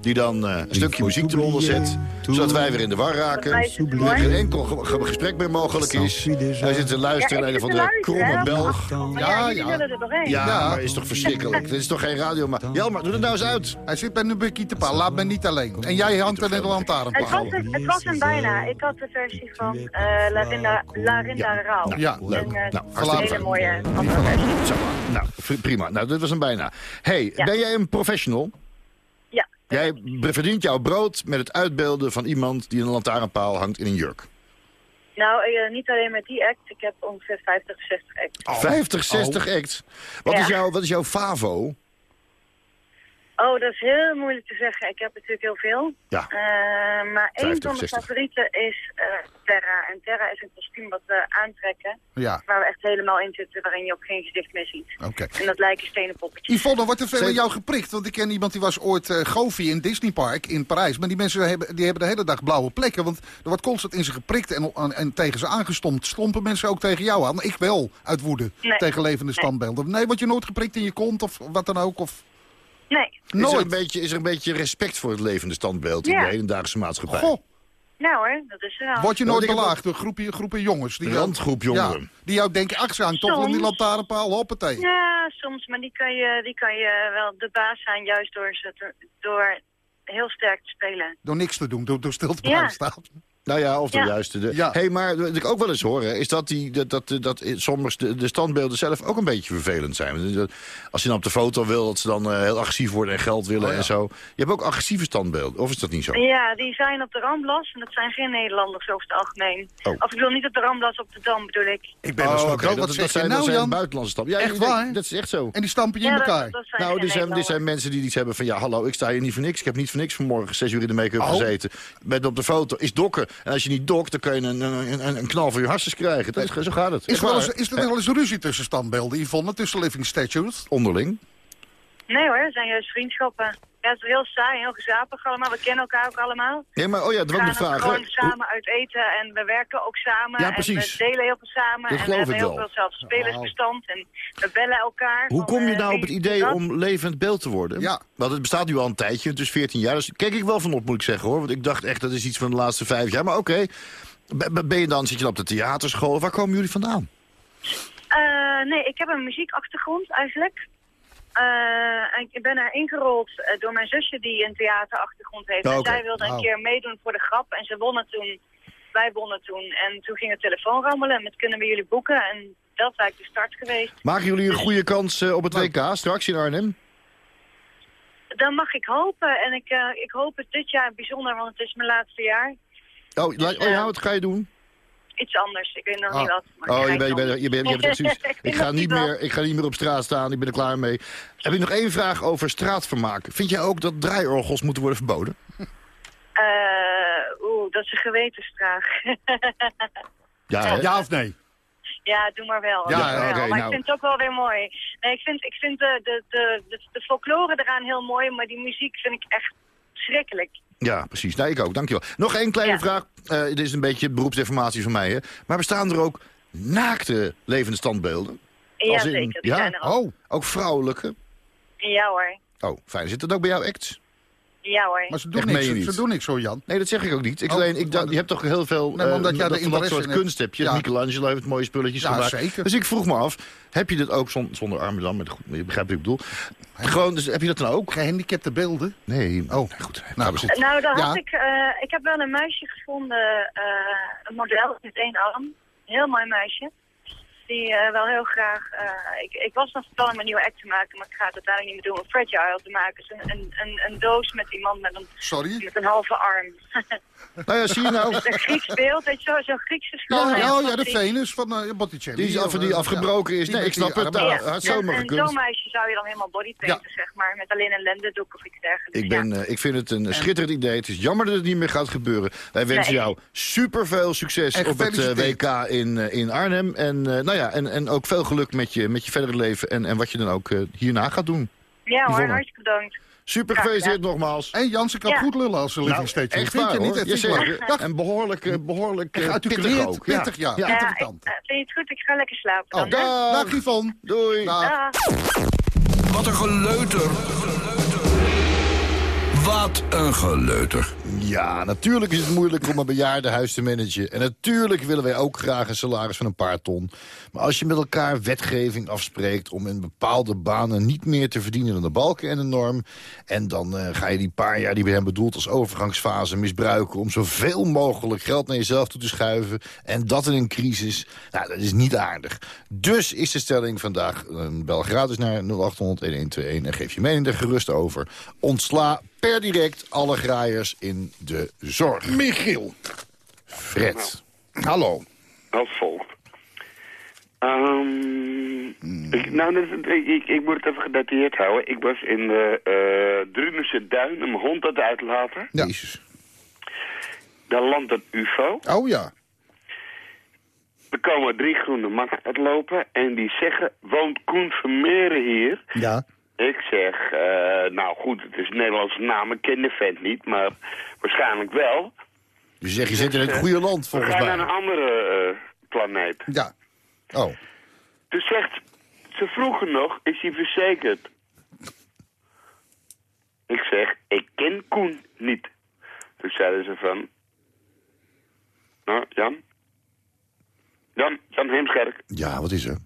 Speaker 3: Die dan eh, een stukje muziek eronder zet. Zodat wij weer in de war raken.
Speaker 10: Het
Speaker 3: Er geen enkel ge- ge- gesprek meer mogelijk is. Hij zit te luisteren
Speaker 10: Ja,
Speaker 3: naar
Speaker 10: ik
Speaker 3: een van de kromme Belg.
Speaker 4: Ja,
Speaker 10: ja,
Speaker 4: ja.
Speaker 10: er.
Speaker 3: Ja,
Speaker 4: Ja.
Speaker 3: maar is toch verschrikkelijk. Dit is toch geen radio, maar... Jelmer, doe het nou eens uit.
Speaker 4: Hij zit bij Nubeki te paal. Laat me niet alleen. En jij hangt er in de
Speaker 10: Het
Speaker 4: lantaarnpaal.
Speaker 10: was, een, het was een bijna. Ik had de versie van eh Larinda, Larinda Rauw.
Speaker 4: Ja,
Speaker 3: leuk.
Speaker 10: En, eh,
Speaker 3: Nou,
Speaker 10: een hele mooie andere versie.
Speaker 3: Zo, nou, prima. Nou, dit was een bijna. hey,
Speaker 10: Ja.
Speaker 3: ben jij een professional?
Speaker 10: Ja.
Speaker 3: Jij verdient jouw brood met het uitbeelden van iemand die een lantaarnpaal hangt in een jurk.
Speaker 10: Nou, eh, niet alleen met die act. Ik heb ongeveer 50, 60 acts.
Speaker 3: 50, 60 acts. Wat,
Speaker 10: Ja.
Speaker 3: is jouw, wat is jouw favo?
Speaker 10: Oh, dat is heel moeilijk te zeggen. Ik heb natuurlijk heel veel.
Speaker 3: Ja.
Speaker 10: Eh, maar een
Speaker 3: 50,
Speaker 10: van de
Speaker 3: 60.
Speaker 10: favorieten is eh, Terra. En Terra is een kostuum wat we aantrekken.
Speaker 4: Ja,
Speaker 10: Waar we echt helemaal in zitten, waarin je ook geen gezicht meer ziet.
Speaker 4: oké.
Speaker 10: En dat lijken stenen poppetjes.
Speaker 4: Yvonne, wordt er veel aan jou geprikt? Want ik ken iemand die was ooit eh Goofy in Disney Park in Parijs. Maar die mensen hebben, die hebben de hele dag blauwe plekken. Want er wordt constant in ze geprikt en, en, en tegen ze aangestompt. Stompen mensen ook tegen jou aan? Ik wel, uit woede.
Speaker 10: Nee.
Speaker 4: Tegen levende standbeelden. Nee, word je nooit geprikt in je kont of wat dan ook? Of...
Speaker 10: Nee.
Speaker 3: Is er, een beetje, is er een beetje respect voor het levende standbeeld in de hedendaagse maatschappij?
Speaker 4: Goh,
Speaker 10: Nou hoor, dat is er wel.
Speaker 4: word je nooit belaagd door groepen, groepen jongens? Die
Speaker 3: Randgroep jongeren.
Speaker 4: Ja, die jou denken, ach ze hangt toch in die lantaarnpaal, hoppatee.
Speaker 10: Ja, soms, maar die kan je, die kan je wel de baas zijn, juist door, door heel sterk te spelen.
Speaker 4: Door niks te doen, door, door stil te
Speaker 10: Ja.
Speaker 4: blijven staan.
Speaker 3: Nou ja, of de
Speaker 10: Ja.
Speaker 3: juiste. De...
Speaker 4: Ja.
Speaker 3: Hey, maar wat ik ook wel eens hoor, hè, is dat, die, dat, dat, dat soms de, de standbeelden zelf ook een beetje vervelend zijn. Als je dan op de foto wil, dat ze dan eh, heel agressief worden en geld willen
Speaker 4: Oh ja.
Speaker 3: en zo. Je hebt ook agressieve standbeelden, of is dat niet zo?
Speaker 10: Ja, die zijn op de Ramblas en dat zijn geen Nederlanders over het algemeen.
Speaker 3: Oh.
Speaker 10: Of ik wil niet op de Ramblas op de Dam, bedoel ik.
Speaker 4: Ik ben
Speaker 3: Oh, dat,
Speaker 4: Wat
Speaker 3: dat zijn, dat
Speaker 4: nou,
Speaker 3: zijn
Speaker 4: Jan?
Speaker 3: buitenlandse standbeelden. Ja,
Speaker 4: Echt waar?
Speaker 3: Dat is echt zo.
Speaker 4: En die stampen je in elkaar.
Speaker 10: dat zijn
Speaker 3: Nou, dit zijn, dit zijn mensen die iets hebben van... ja, hallo, ik sta hier niet voor niks. Ik heb niet voor niks vanmorgen zes uur in de make-up
Speaker 4: Oh.
Speaker 3: gezeten. Met op de foto is dokken. En als je niet dokt, dan kan je een, een, een, een knal voor je hartstikke krijgen. Dat is, zo gaat het.
Speaker 4: Is er, wel
Speaker 3: waar.
Speaker 4: eens, is er wel eens ruzie tussen standbeelden, Yvonne? Tussen living statues?
Speaker 3: Onderling.
Speaker 10: Nee hoor, het zijn juist vriendschappen. Ja, het is heel saai en heel gezapig allemaal. We kennen elkaar ook allemaal.
Speaker 3: Nee, maar oh ja, dat
Speaker 10: We
Speaker 3: wil ik
Speaker 10: gaan
Speaker 3: vragen.
Speaker 10: gewoon samen uit eten en we werken ook samen.
Speaker 3: Ja, precies.
Speaker 10: En we delen heel veel samen.
Speaker 3: Dat
Speaker 10: en
Speaker 3: geloof
Speaker 10: we hebben
Speaker 3: ik
Speaker 10: heel
Speaker 3: wel.
Speaker 10: veel zelfs spelersbestand. En we bellen elkaar.
Speaker 3: Hoe kom je
Speaker 10: eh,
Speaker 3: nou op het idee om levend beeld te worden?
Speaker 4: Ja.
Speaker 3: Want het bestaat nu al een tijdje, dus 14 jaar. Dus kijk ik wel van op, moet ik zeggen hoor. Want ik dacht echt, dat is iets van de laatste vijf jaar. Maar oké, ben je dan, zit je dan op de theaterschool? Waar komen jullie vandaan?
Speaker 10: Eh, nee, ik heb een muziekachtergrond eigenlijk. Eh, en ik ben er ingerold eh, door mijn zusje die een theaterachtergrond heeft.
Speaker 3: Oh,
Speaker 10: En zij wilde een keer meedoen voor de grap en ze wonnen toen. Wij wonnen toen. En toen ging het telefoon rammelen met kunnen we jullie boeken. En dat is eigenlijk de start geweest.
Speaker 3: Maken jullie een goede kans eh, op het WK straks in Arnhem?
Speaker 10: Dan mag ik hopen. En ik, eh, ik hoop het dit jaar bijzonder, want het is mijn laatste jaar.
Speaker 3: Oh, la- oh ja, wat ga je doen?
Speaker 10: Iets anders. Ik weet nog
Speaker 3: Ah.
Speaker 10: niet wat. maar
Speaker 3: Oh,
Speaker 10: ik
Speaker 3: je bent, je bent, je bent, je hebt.
Speaker 10: Ik
Speaker 3: ik, ga niet
Speaker 10: wat.
Speaker 3: meer, ik ga niet meer op straat staan, ik ben er klaar mee. Heb ik nog één vraag over straatvermaak. Vind jij ook dat draaiorgels moeten worden verboden?
Speaker 10: Eh, Oeh, dat is een gewetensvraag.
Speaker 3: Ja?
Speaker 4: Ja of nee?
Speaker 10: Ja, doe maar wel.
Speaker 3: Ja,
Speaker 10: doe maar, maar
Speaker 3: nou.
Speaker 10: ik vind het ook wel weer mooi. Nee, ik vind, ik vind de, de, de, de, de folklore eraan heel mooi, maar die muziek vind ik echt schrikkelijk.
Speaker 3: Ja, precies. Nou, ik ook. Dankjewel. Nog één kleine
Speaker 10: Ja.
Speaker 3: vraag. Eh, dit is een beetje beroepsinformatie van mij, hè. Maar bestaan er ook naakte levende standbeelden?
Speaker 10: Ja,
Speaker 3: in-
Speaker 10: zeker.
Speaker 3: Ja? Oh, ook vrouwelijke?
Speaker 10: Ja hoor.
Speaker 3: Oh, fijn. Zit dat ook bij jouw acts?
Speaker 10: Ja hoor.
Speaker 4: Maar ze doen,
Speaker 3: Echt
Speaker 4: niks,
Speaker 3: niet?
Speaker 4: ze doen niks hoor, Jan.
Speaker 3: Nee, dat zeg ik ook niet. Ik
Speaker 4: Oh,
Speaker 3: alleen, ik je hebt toch heel veel
Speaker 4: Nee, maar
Speaker 3: eh,
Speaker 4: omdat jij
Speaker 3: dat, dat soort
Speaker 4: hebt.
Speaker 3: kunst heb je.
Speaker 4: Ja.
Speaker 3: Michelangelo heeft mooie spulletjes
Speaker 4: Ja,
Speaker 3: gemaakt.
Speaker 4: zeker.
Speaker 3: Dus ik vroeg me af, heb je dit ook zon- zonder armen dan? Met, je begrijpt wat ik bedoel. Gewoon, dus, heb je dat dan ook?
Speaker 4: Gehandicapte beelden?
Speaker 3: Nee.
Speaker 4: Oh,
Speaker 3: Nee, goed.
Speaker 4: Nou, we zitten-
Speaker 10: Nou, dan
Speaker 4: Ja.
Speaker 10: had ik, eh, ik heb wel een meisje gevonden, eh, een model met één arm. Heel mooi meisje. Die eh, wel heel graag, eh, ik, ik was nog van plan om een nieuwe act te maken, maar ik ga het uiteindelijk niet meer doen. Een fragile te maken. Dus een, een, een, een doos met iemand met een,
Speaker 4: Sorry?
Speaker 10: met een halve arm.
Speaker 3: Nou ja, zie je nou.
Speaker 10: een Grieks beeld, weet je wel, zo'n Griekse
Speaker 4: Ja,
Speaker 10: schoonheid.
Speaker 4: ja,
Speaker 10: van
Speaker 4: ja, de. Venus van uh, Botticelli.
Speaker 3: Die is die
Speaker 4: Ja,
Speaker 3: afgebroken is. Nee, ik snap het. Nou,
Speaker 10: Ja,
Speaker 3: had gekund.
Speaker 10: zo'n meisje zou je dan helemaal bodypainten, zeg maar, met alleen een lendendoek of iets dergelijks.
Speaker 3: Ik, ben,
Speaker 10: ja.
Speaker 3: ik vind het een schitterend idee. Het is jammer dat het niet meer gaat gebeuren. Wij wensen
Speaker 10: Nee.
Speaker 3: jou super veel succes op het. WK in, in Arnhem. En, eh, nou ja, en, en ook veel geluk met je, met je verdere leven. En, en wat je dan ook eh, hierna gaat doen.
Speaker 10: ja hoor,
Speaker 3: Yvonne.
Speaker 10: hartstikke bedankt.
Speaker 3: Super gefeliciteerd nogmaals.
Speaker 4: En Jans, ik kan
Speaker 10: Ja.
Speaker 4: goed lullen als een living
Speaker 3: Nou,
Speaker 4: statue.
Speaker 3: echt
Speaker 4: Vind
Speaker 3: waar
Speaker 4: je niet?
Speaker 3: hoor. En behoorlijk, eh, behoorlijk eh, pittig
Speaker 4: Gearticuleerd,
Speaker 3: ook.
Speaker 4: pittig, ja.
Speaker 3: ja.
Speaker 10: Ja, ik, vind je het goed? Ik ga lekker slapen dan,
Speaker 4: Oh,
Speaker 10: hè?
Speaker 3: Dag.
Speaker 4: Dag Yvonne.
Speaker 3: Doei.
Speaker 4: Dag.
Speaker 10: Dag.
Speaker 2: Wat een geleuter. Wat een geleuter.
Speaker 3: Ja, natuurlijk is het moeilijk om een bejaardenhuis te managen. En natuurlijk willen wij ook graag een salaris van een paar ton. Maar als je met elkaar wetgeving afspreekt om in bepaalde banen niet meer te verdienen dan de balken en de norm. En dan eh, ga je die paar jaar die bij hem bedoeld als overgangsfase misbruiken om zoveel mogelijk geld naar jezelf toe te schuiven. En dat in een crisis. Nou, dat is niet aardig. Dus is de stelling vandaag, eh, bel gratis naar 0800-1121 en geef je mening er gerust over. Ontsla per direct alle graaiers in de zorg.
Speaker 4: Michiel.
Speaker 3: Fred.
Speaker 4: Hallo.
Speaker 11: Als volgt. Ehm, ik, nou, dat- ik, ik, ik moet het even gedateerd houden. Ik was in de uh, Drunense Duin, een hond het uitlaten.
Speaker 4: Ja.
Speaker 3: Jezus.
Speaker 11: Daar landt een ufo.
Speaker 4: Oh ja.
Speaker 11: Er komen drie groene mannen uitlopen en die zeggen, woont Koen Vermeeren hier?
Speaker 4: Ja.
Speaker 11: Ik zeg, eh, nou goed, het is een Nederlandse naam, ik ken de vent niet, maar waarschijnlijk wel.
Speaker 3: Je zegt, je zit in het goede land
Speaker 11: We
Speaker 3: volgens
Speaker 11: gaan naar
Speaker 3: mij.
Speaker 11: een andere eh, planeet.
Speaker 4: Ja.
Speaker 3: Oh.
Speaker 11: Toen zegt, ze vroegen nog, is hij verzekerd? Ik zeg, ik ken Koen niet. Toen zeiden ze van, nou, Jan? Jan, Jan Heemskerk,
Speaker 3: Ja, wat is er?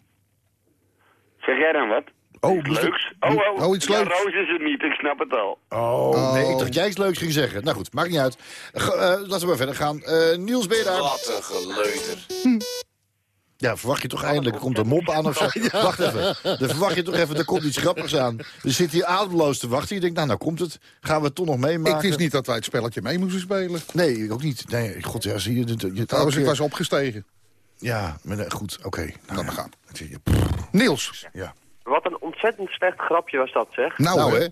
Speaker 11: zeg jij dan wat?
Speaker 3: Oh,
Speaker 11: Iets
Speaker 3: ik-
Speaker 11: leuks? Oh, oh,
Speaker 4: oh, iets
Speaker 11: ja,
Speaker 4: leuks.
Speaker 11: Roos is het niet, ik snap het al.
Speaker 3: Oh, nee, ik dacht jij iets leuks ging zeggen. Nou goed, maakt niet uit. Eh, laten we maar verder gaan. Eh, Niels, ben je daar?
Speaker 2: Wat een geleuter.
Speaker 3: Ja, verwacht je toch eindelijk, er komt een mop aan of zo? Wacht even, dan verwacht je toch even, er komt iets grappigs aan. Je zit hier ademloos te wachten. Je denkt, nou, nou komt het. Gaan we het toch nog meemaken?
Speaker 4: Ik wist niet dat wij het spelletje mee moesten spelen.
Speaker 3: Nee, ik ook niet. Nee, god, ja, zie je... je, je
Speaker 4: Trouwens, ik
Speaker 3: elke-
Speaker 4: was opgestegen.
Speaker 3: Ja, maar, goed, oké. Nou,
Speaker 4: Laat
Speaker 3: ja.
Speaker 4: maar gaan. Niels.
Speaker 3: Ja.
Speaker 12: Wat een ontzettend slecht grapje was dat, zeg.
Speaker 4: Nou,
Speaker 3: Nou,
Speaker 4: hè.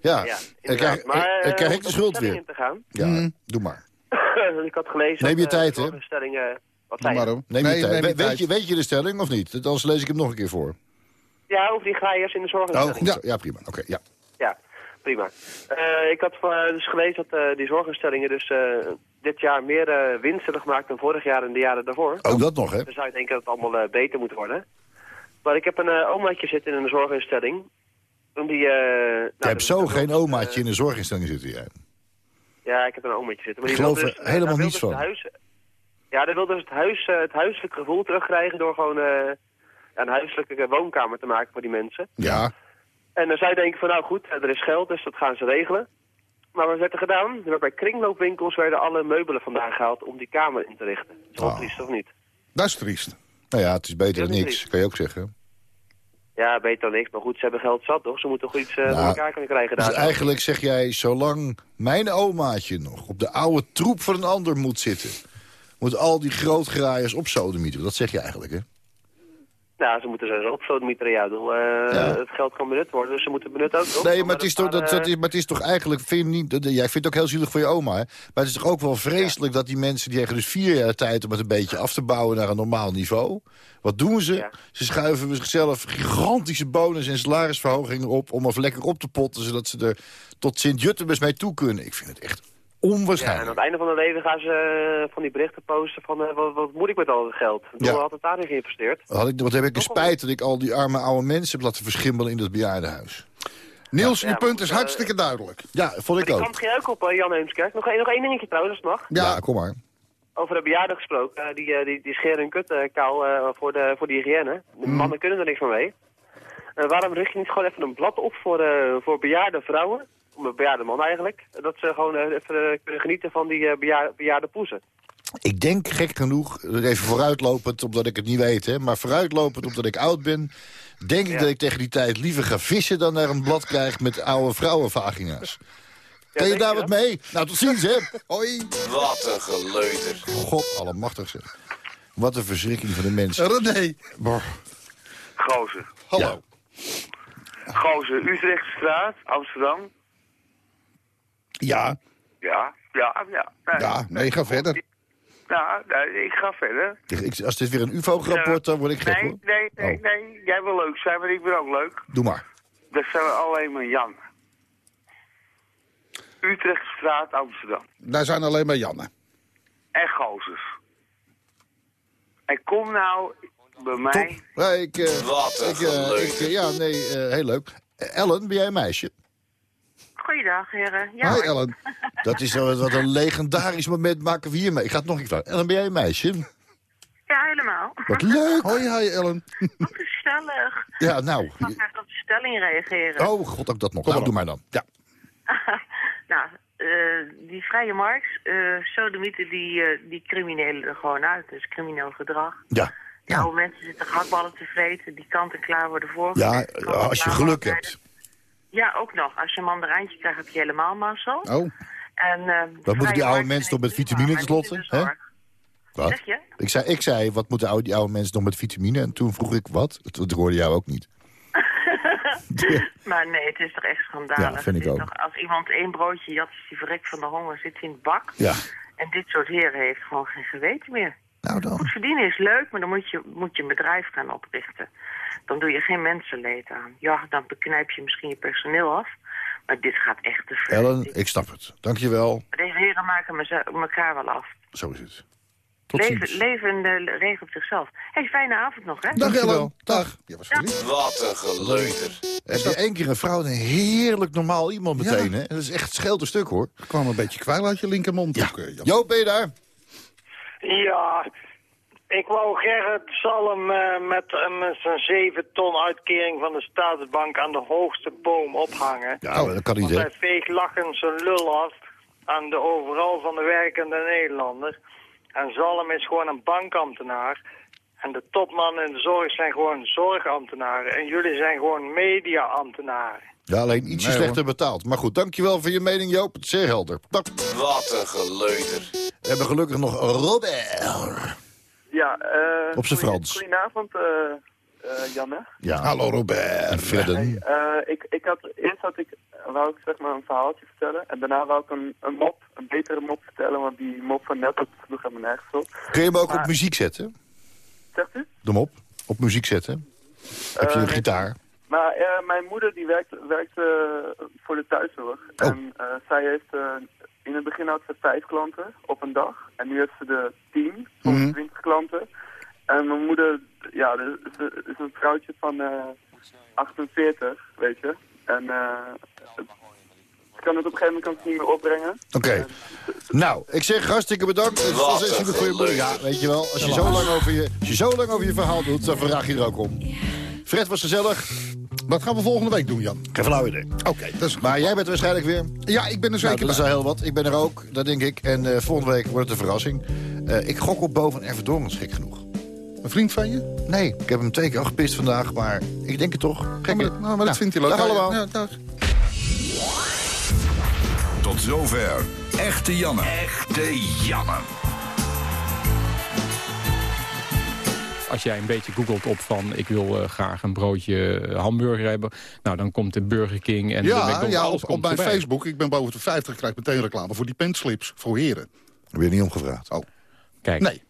Speaker 3: Ja,
Speaker 12: Ja,
Speaker 3: en krijg.
Speaker 12: Maar
Speaker 3: en
Speaker 12: eh,
Speaker 3: krijg ik de schuld weer.
Speaker 12: in te gaan.
Speaker 3: Ja,
Speaker 4: Mm.
Speaker 3: doe maar.
Speaker 12: ik had gelezen...
Speaker 3: Neem je
Speaker 12: dat, eh,
Speaker 3: tijd,
Speaker 12: de
Speaker 3: hè?
Speaker 12: wat zei je?
Speaker 4: Waarom?
Speaker 3: Neem je
Speaker 4: Nee,
Speaker 3: tijd.
Speaker 4: neem je
Speaker 3: We- weet,
Speaker 4: tijd.
Speaker 3: je, weet je de stelling of niet? Anders lees ik hem nog een keer voor.
Speaker 12: Ja, over die graaiers in de
Speaker 3: Oh,
Speaker 12: zorginstelling.
Speaker 3: goed. zo. Ja, prima. Oké, ja.
Speaker 12: Ja, prima. Eh, ik had dus gelezen dat eh, die zorginstellingen dus eh, dit jaar meer winst hebben gemaakt dan vorig jaar en de jaren daarvoor.
Speaker 3: Ook dat nog, hè?
Speaker 12: Dan zou je denken dat het allemaal beter moet worden. Maar ik heb een eh, omaatje zitten in een zorginstelling. En die, eh, nou,
Speaker 3: Je hebt
Speaker 12: dat-
Speaker 3: zo
Speaker 12: dat-
Speaker 3: geen omaatje in een zorginstelling zitten, jij.
Speaker 12: Ja, ik heb een omaatje zitten. Maar
Speaker 3: Ik geloof
Speaker 12: dus,
Speaker 3: er helemaal niets
Speaker 12: dus
Speaker 3: van.
Speaker 12: Huis, ja, die wil dus het, huis, eh, het huiselijk gevoel terugkrijgen door gewoon eh, een huiselijke woonkamer te maken voor die mensen.
Speaker 3: Ja.
Speaker 12: En dan je denken van nou goed, er is geld, dus dat gaan ze regelen. Maar wat werd er gedaan? Er werd bij kringloopwinkels werden alle meubelen vandaan gehaald om die kamer in te richten. Dat is wel
Speaker 3: Oh.
Speaker 12: triest, of niet?
Speaker 4: Dat is triest.
Speaker 3: Nou ja, het is beter dan niks, kan je ook zeggen.
Speaker 12: Ja, beter dan niks. Maar goed, ze hebben geld zat, toch? Ze moeten toch iets
Speaker 3: Nou,
Speaker 12: voor elkaar kunnen krijgen
Speaker 3: Dus
Speaker 12: daar.
Speaker 3: eigenlijk zeg jij, zolang mijn omaatje nog op de oude troep van een ander moet zitten... moet al die grootgraaiers op sodemieten. Dat zeg je eigenlijk, hè?
Speaker 12: Nou, ze moeten ze op zo'n meter, ja. Het geld kan benut worden, dus ze moeten benut ook, toch?
Speaker 3: Nee, maar het, is toch, dat, dat is, maar het is toch eigenlijk... Vind je niet, dat- jij vindt het ook heel zielig voor je oma, hè? Maar het is toch ook wel vreselijk dat die mensen... die hebben dus vier jaar tijd om het een beetje af te bouwen naar een normaal niveau. Wat doen ze?
Speaker 12: Ja.
Speaker 3: Ze schuiven zichzelf gigantische bonus- en salarisverhogingen op... om even lekker op te potten, zodat ze er tot Sint-Juttemus mee toe kunnen. Ik vind het echt
Speaker 12: Ja, en
Speaker 3: onwaarschijnlijk.
Speaker 12: aan het einde van hun leven gaan ze eh, van die berichten posten van eh, wat, wat moet ik met al dat geld? Ik bedoel,
Speaker 3: Ja.
Speaker 12: had het daarin geïnvesteerd?
Speaker 3: Had ik, wat heb ik een spijt dat ik al die arme oude mensen heb laten verschimmelen in dat bejaardenhuis.
Speaker 4: Niels,
Speaker 12: Ja,
Speaker 4: je punt is
Speaker 12: eh,
Speaker 4: hartstikke duidelijk.
Speaker 3: Ja, vond ik ook.
Speaker 12: kant ging ook op, Jan Heemskerk. Nog, één- nog één dingetje trouwens, als het mag.
Speaker 3: Ja,
Speaker 4: Ja,
Speaker 3: kom maar.
Speaker 12: Over de bejaarden gesproken. die, die, die scheren hun kut eh, kaal eh, voor, de, voor de hygiëne. De
Speaker 3: Mm.
Speaker 12: mannen kunnen er niks van mee. Eh, waarom richt je niet gewoon even een blad op voor, eh, voor bejaarde vrouwen? Een bejaarde man eigenlijk. Dat ze gewoon eh, even eh, kunnen genieten van die eh, bejaarde, bejaarde poezen.
Speaker 3: Ik denk gek genoeg, even vooruitlopend omdat ik het niet weet... Hè, maar vooruitlopend omdat ik oud ben... denk ik
Speaker 12: Ja.
Speaker 3: dat ik tegen die tijd liever ga vissen... dan naar een blad krijg met oude vrouwenvagina's. Kan je daar
Speaker 12: je
Speaker 3: wat
Speaker 12: dat?
Speaker 3: mee? Nou, tot ziens, hè.
Speaker 4: Hoi.
Speaker 2: Wat een geleuter.
Speaker 3: God, allemachtig zeg. Wat een verschrikking van de mensen.
Speaker 4: René.
Speaker 13: Gozer.
Speaker 4: Hallo.
Speaker 13: Gozer, Utrechtstraat, Amsterdam.
Speaker 3: Ja,
Speaker 13: Ja, ja, ja. Nee,
Speaker 4: Ja, nee, ga verder.
Speaker 13: Nou, nee, ik ga verder.
Speaker 3: ik, als dit weer een ufo-rapport, dan word ik gek,
Speaker 13: Nee,
Speaker 3: hoor.
Speaker 13: nee, nee,
Speaker 3: Oh.
Speaker 13: nee. Jij wil leuk zijn, maar ik ben ook leuk.
Speaker 3: Doe maar.
Speaker 13: Dat zijn we alleen maar Jan. Utrechtstraat, Amsterdam.
Speaker 4: Daar zijn alleen maar Janne.
Speaker 13: En gozers. En kom nou bij mij...
Speaker 3: Top. Ja, ik, eh,
Speaker 2: Wat een
Speaker 3: ik, eh, ik, eh, Ja, nee, eh, heel leuk. Ellen, ben jij een meisje?
Speaker 14: Goeiedag, heren. Ja,
Speaker 4: Hi Ellen.
Speaker 3: Dat is wat een legendarisch moment maken we hiermee. Ik ga het nog een keer vragen. Ellen, ben jij een meisje?
Speaker 14: ja helemaal.
Speaker 3: Wat leuk.
Speaker 4: Hoi, hi Ellen.
Speaker 14: Wat gezellig.
Speaker 3: Ja, nou.
Speaker 14: Ik mag graag op de stelling reageren.
Speaker 3: Oh, god, ook dat nog.
Speaker 4: Kom
Speaker 3: Nou, doe maar dan. Ja.
Speaker 14: nou, eh, die vrije markt, uh, sodomieten, die, eh, die criminelen er gewoon uit. Dus crimineel gedrag.
Speaker 3: Ja.
Speaker 14: Oude mensen zitten gehaktballen te vreten, die kant en klaar worden
Speaker 3: Ja,
Speaker 14: voorgelegd.
Speaker 3: eh, als je geluk hebt.
Speaker 14: Ja, ook nog. Als je een mandarijntje krijgt, heb je helemaal mazzel.
Speaker 3: Oh.
Speaker 14: En, eh,
Speaker 3: Wat moeten die oude mensen nog met vitamine tenslotte? hè? Wat?
Speaker 14: Zeg je?
Speaker 3: Ik zei, ik zei, wat moeten oude, die oude mensen nog met vitamine? En toen vroeg ik, wat? Dat, hoorde jou ook niet.
Speaker 14: Maar nee, het is toch echt schandalig.
Speaker 3: Ja, vind ik ook.
Speaker 14: Toch, als iemand één broodje jat, is die verrekt van de honger, zit in het bak.
Speaker 3: Ja.
Speaker 14: En dit soort heren heeft gewoon geen geweten meer.
Speaker 3: Nou dan.
Speaker 14: Goed verdienen is leuk, maar dan moet je, moet je een bedrijf gaan oprichten. Dan doe je geen mensenleed aan. Ja, dan beknijp je misschien je personeel af. Maar dit gaat echt te ver.
Speaker 3: Ellen, ik snap het. Dankjewel.
Speaker 14: Deze heren maken elkaar wel af.
Speaker 3: Zo is het. Tot
Speaker 14: Leven,
Speaker 3: ziens.
Speaker 14: leven eh, regelt zichzelf. hey, fijne avond nog, hè?
Speaker 4: Dag. Ellen. Dag. Ja, was.
Speaker 2: Wat een geleuter.
Speaker 3: Heb je één keer een vrouw en een heerlijk normaal iemand meteen,
Speaker 4: Ja.
Speaker 3: hè? Dat is echt scheelt een stuk, hoor.
Speaker 4: Er kwam een beetje kwijl uit je linkermond. ook, eh.
Speaker 3: Joop, ben je daar?
Speaker 15: Ja, ik wou Gerrit Salm eh, met, met zijn 7 ton uitkering van de staatsbank aan de hoogste boom ophangen.
Speaker 3: Ja, dat kan niet,
Speaker 15: Want
Speaker 3: hè?
Speaker 15: hij veegt lachend zijn lul af aan de overal van de werkende Nederlander. En Zalm is gewoon een bankambtenaar. En de topmannen in de zorg zijn gewoon zorgambtenaren. En jullie zijn gewoon mediaambtenaren.
Speaker 3: Ja, alleen ietsje
Speaker 4: Nee,
Speaker 3: slechter betaald. Maar goed, dankjewel voor je mening, Joop. Het is zeer helder. Dag.
Speaker 2: Wat een geleuter.
Speaker 3: We hebben gelukkig nog Robert.
Speaker 16: Ja, eh
Speaker 3: Op
Speaker 16: goeie-
Speaker 3: Frans.
Speaker 16: Goedenavond. eh eh, Janne.
Speaker 3: Ja.
Speaker 4: Hallo Robert.
Speaker 3: En Fredden.
Speaker 16: Eh, ik, ik had, eerst had ik, wou ik zeg maar een verhaaltje vertellen. En daarna wou ik een, een mop, een betere mop vertellen. Want die mop van net, dat sloeg helemaal nergens op.
Speaker 3: Kun je hem ook
Speaker 16: Maar-
Speaker 3: op muziek zetten?
Speaker 16: Zegt u?
Speaker 3: De mop? Op muziek zetten? Heb je een gitaar?
Speaker 16: Maar eh, mijn moeder die werkt, werkt eh, voor de thuiszorg.
Speaker 3: Oh.
Speaker 16: En eh, zij heeft, eh, in het begin had ze vijf klanten op een dag. En nu heeft ze de tien, soms
Speaker 3: Mhm.
Speaker 16: twintig klanten. En mijn moeder, ja, dat is, een vrouwtje van eh 48, weet je. En eh, ze kan het op een gegeven moment kan ze niet meer opbrengen.
Speaker 3: Oké. Nou, ik zeg hartstikke bedankt. Het was eens een goede moeder. Ja, weet je wel. Als je, zo lang over je, als je zo lang over je verhaal doet, dan vraag je er ook om. Fred was gezellig.
Speaker 4: Wat gaan we volgende week doen, Jan?
Speaker 3: Geen flauw idee.
Speaker 4: Oké, dat is
Speaker 3: Maar jij bent waarschijnlijk weer.
Speaker 4: Ja, ik ben er
Speaker 3: Nou,
Speaker 4: zeker
Speaker 3: dat is
Speaker 4: bij.
Speaker 3: al heel wat. Ik ben er ook, dat denk ik. En eh, volgende week wordt het een verrassing. Eh, ik gok op boven Erven Dorens, gek genoeg.
Speaker 4: Een vriend van je?
Speaker 3: Nee, ik heb hem twee keer al gepist vandaag, maar ik denk het toch. Gek,
Speaker 4: maar,
Speaker 3: hè?
Speaker 4: dat- nou, maar dat vindt hij leuk.
Speaker 3: Dag allemaal.
Speaker 4: Ja, dag.
Speaker 17: Tot zover. Echte Janne. Echte Janne.
Speaker 5: Als jij een beetje googelt op van ik wil eh, graag een broodje eh, hamburger hebben. Nou, dan komt de Burger King en de
Speaker 4: Ja,
Speaker 5: McDonald's.
Speaker 4: ja op,
Speaker 5: komt
Speaker 4: op mijn. Facebook, ik ben boven de 50, ik krijg meteen reclame voor die pentslips voor heren.
Speaker 3: Je niet omgevraagd?
Speaker 4: Oh.
Speaker 5: Kijk,
Speaker 4: Nee.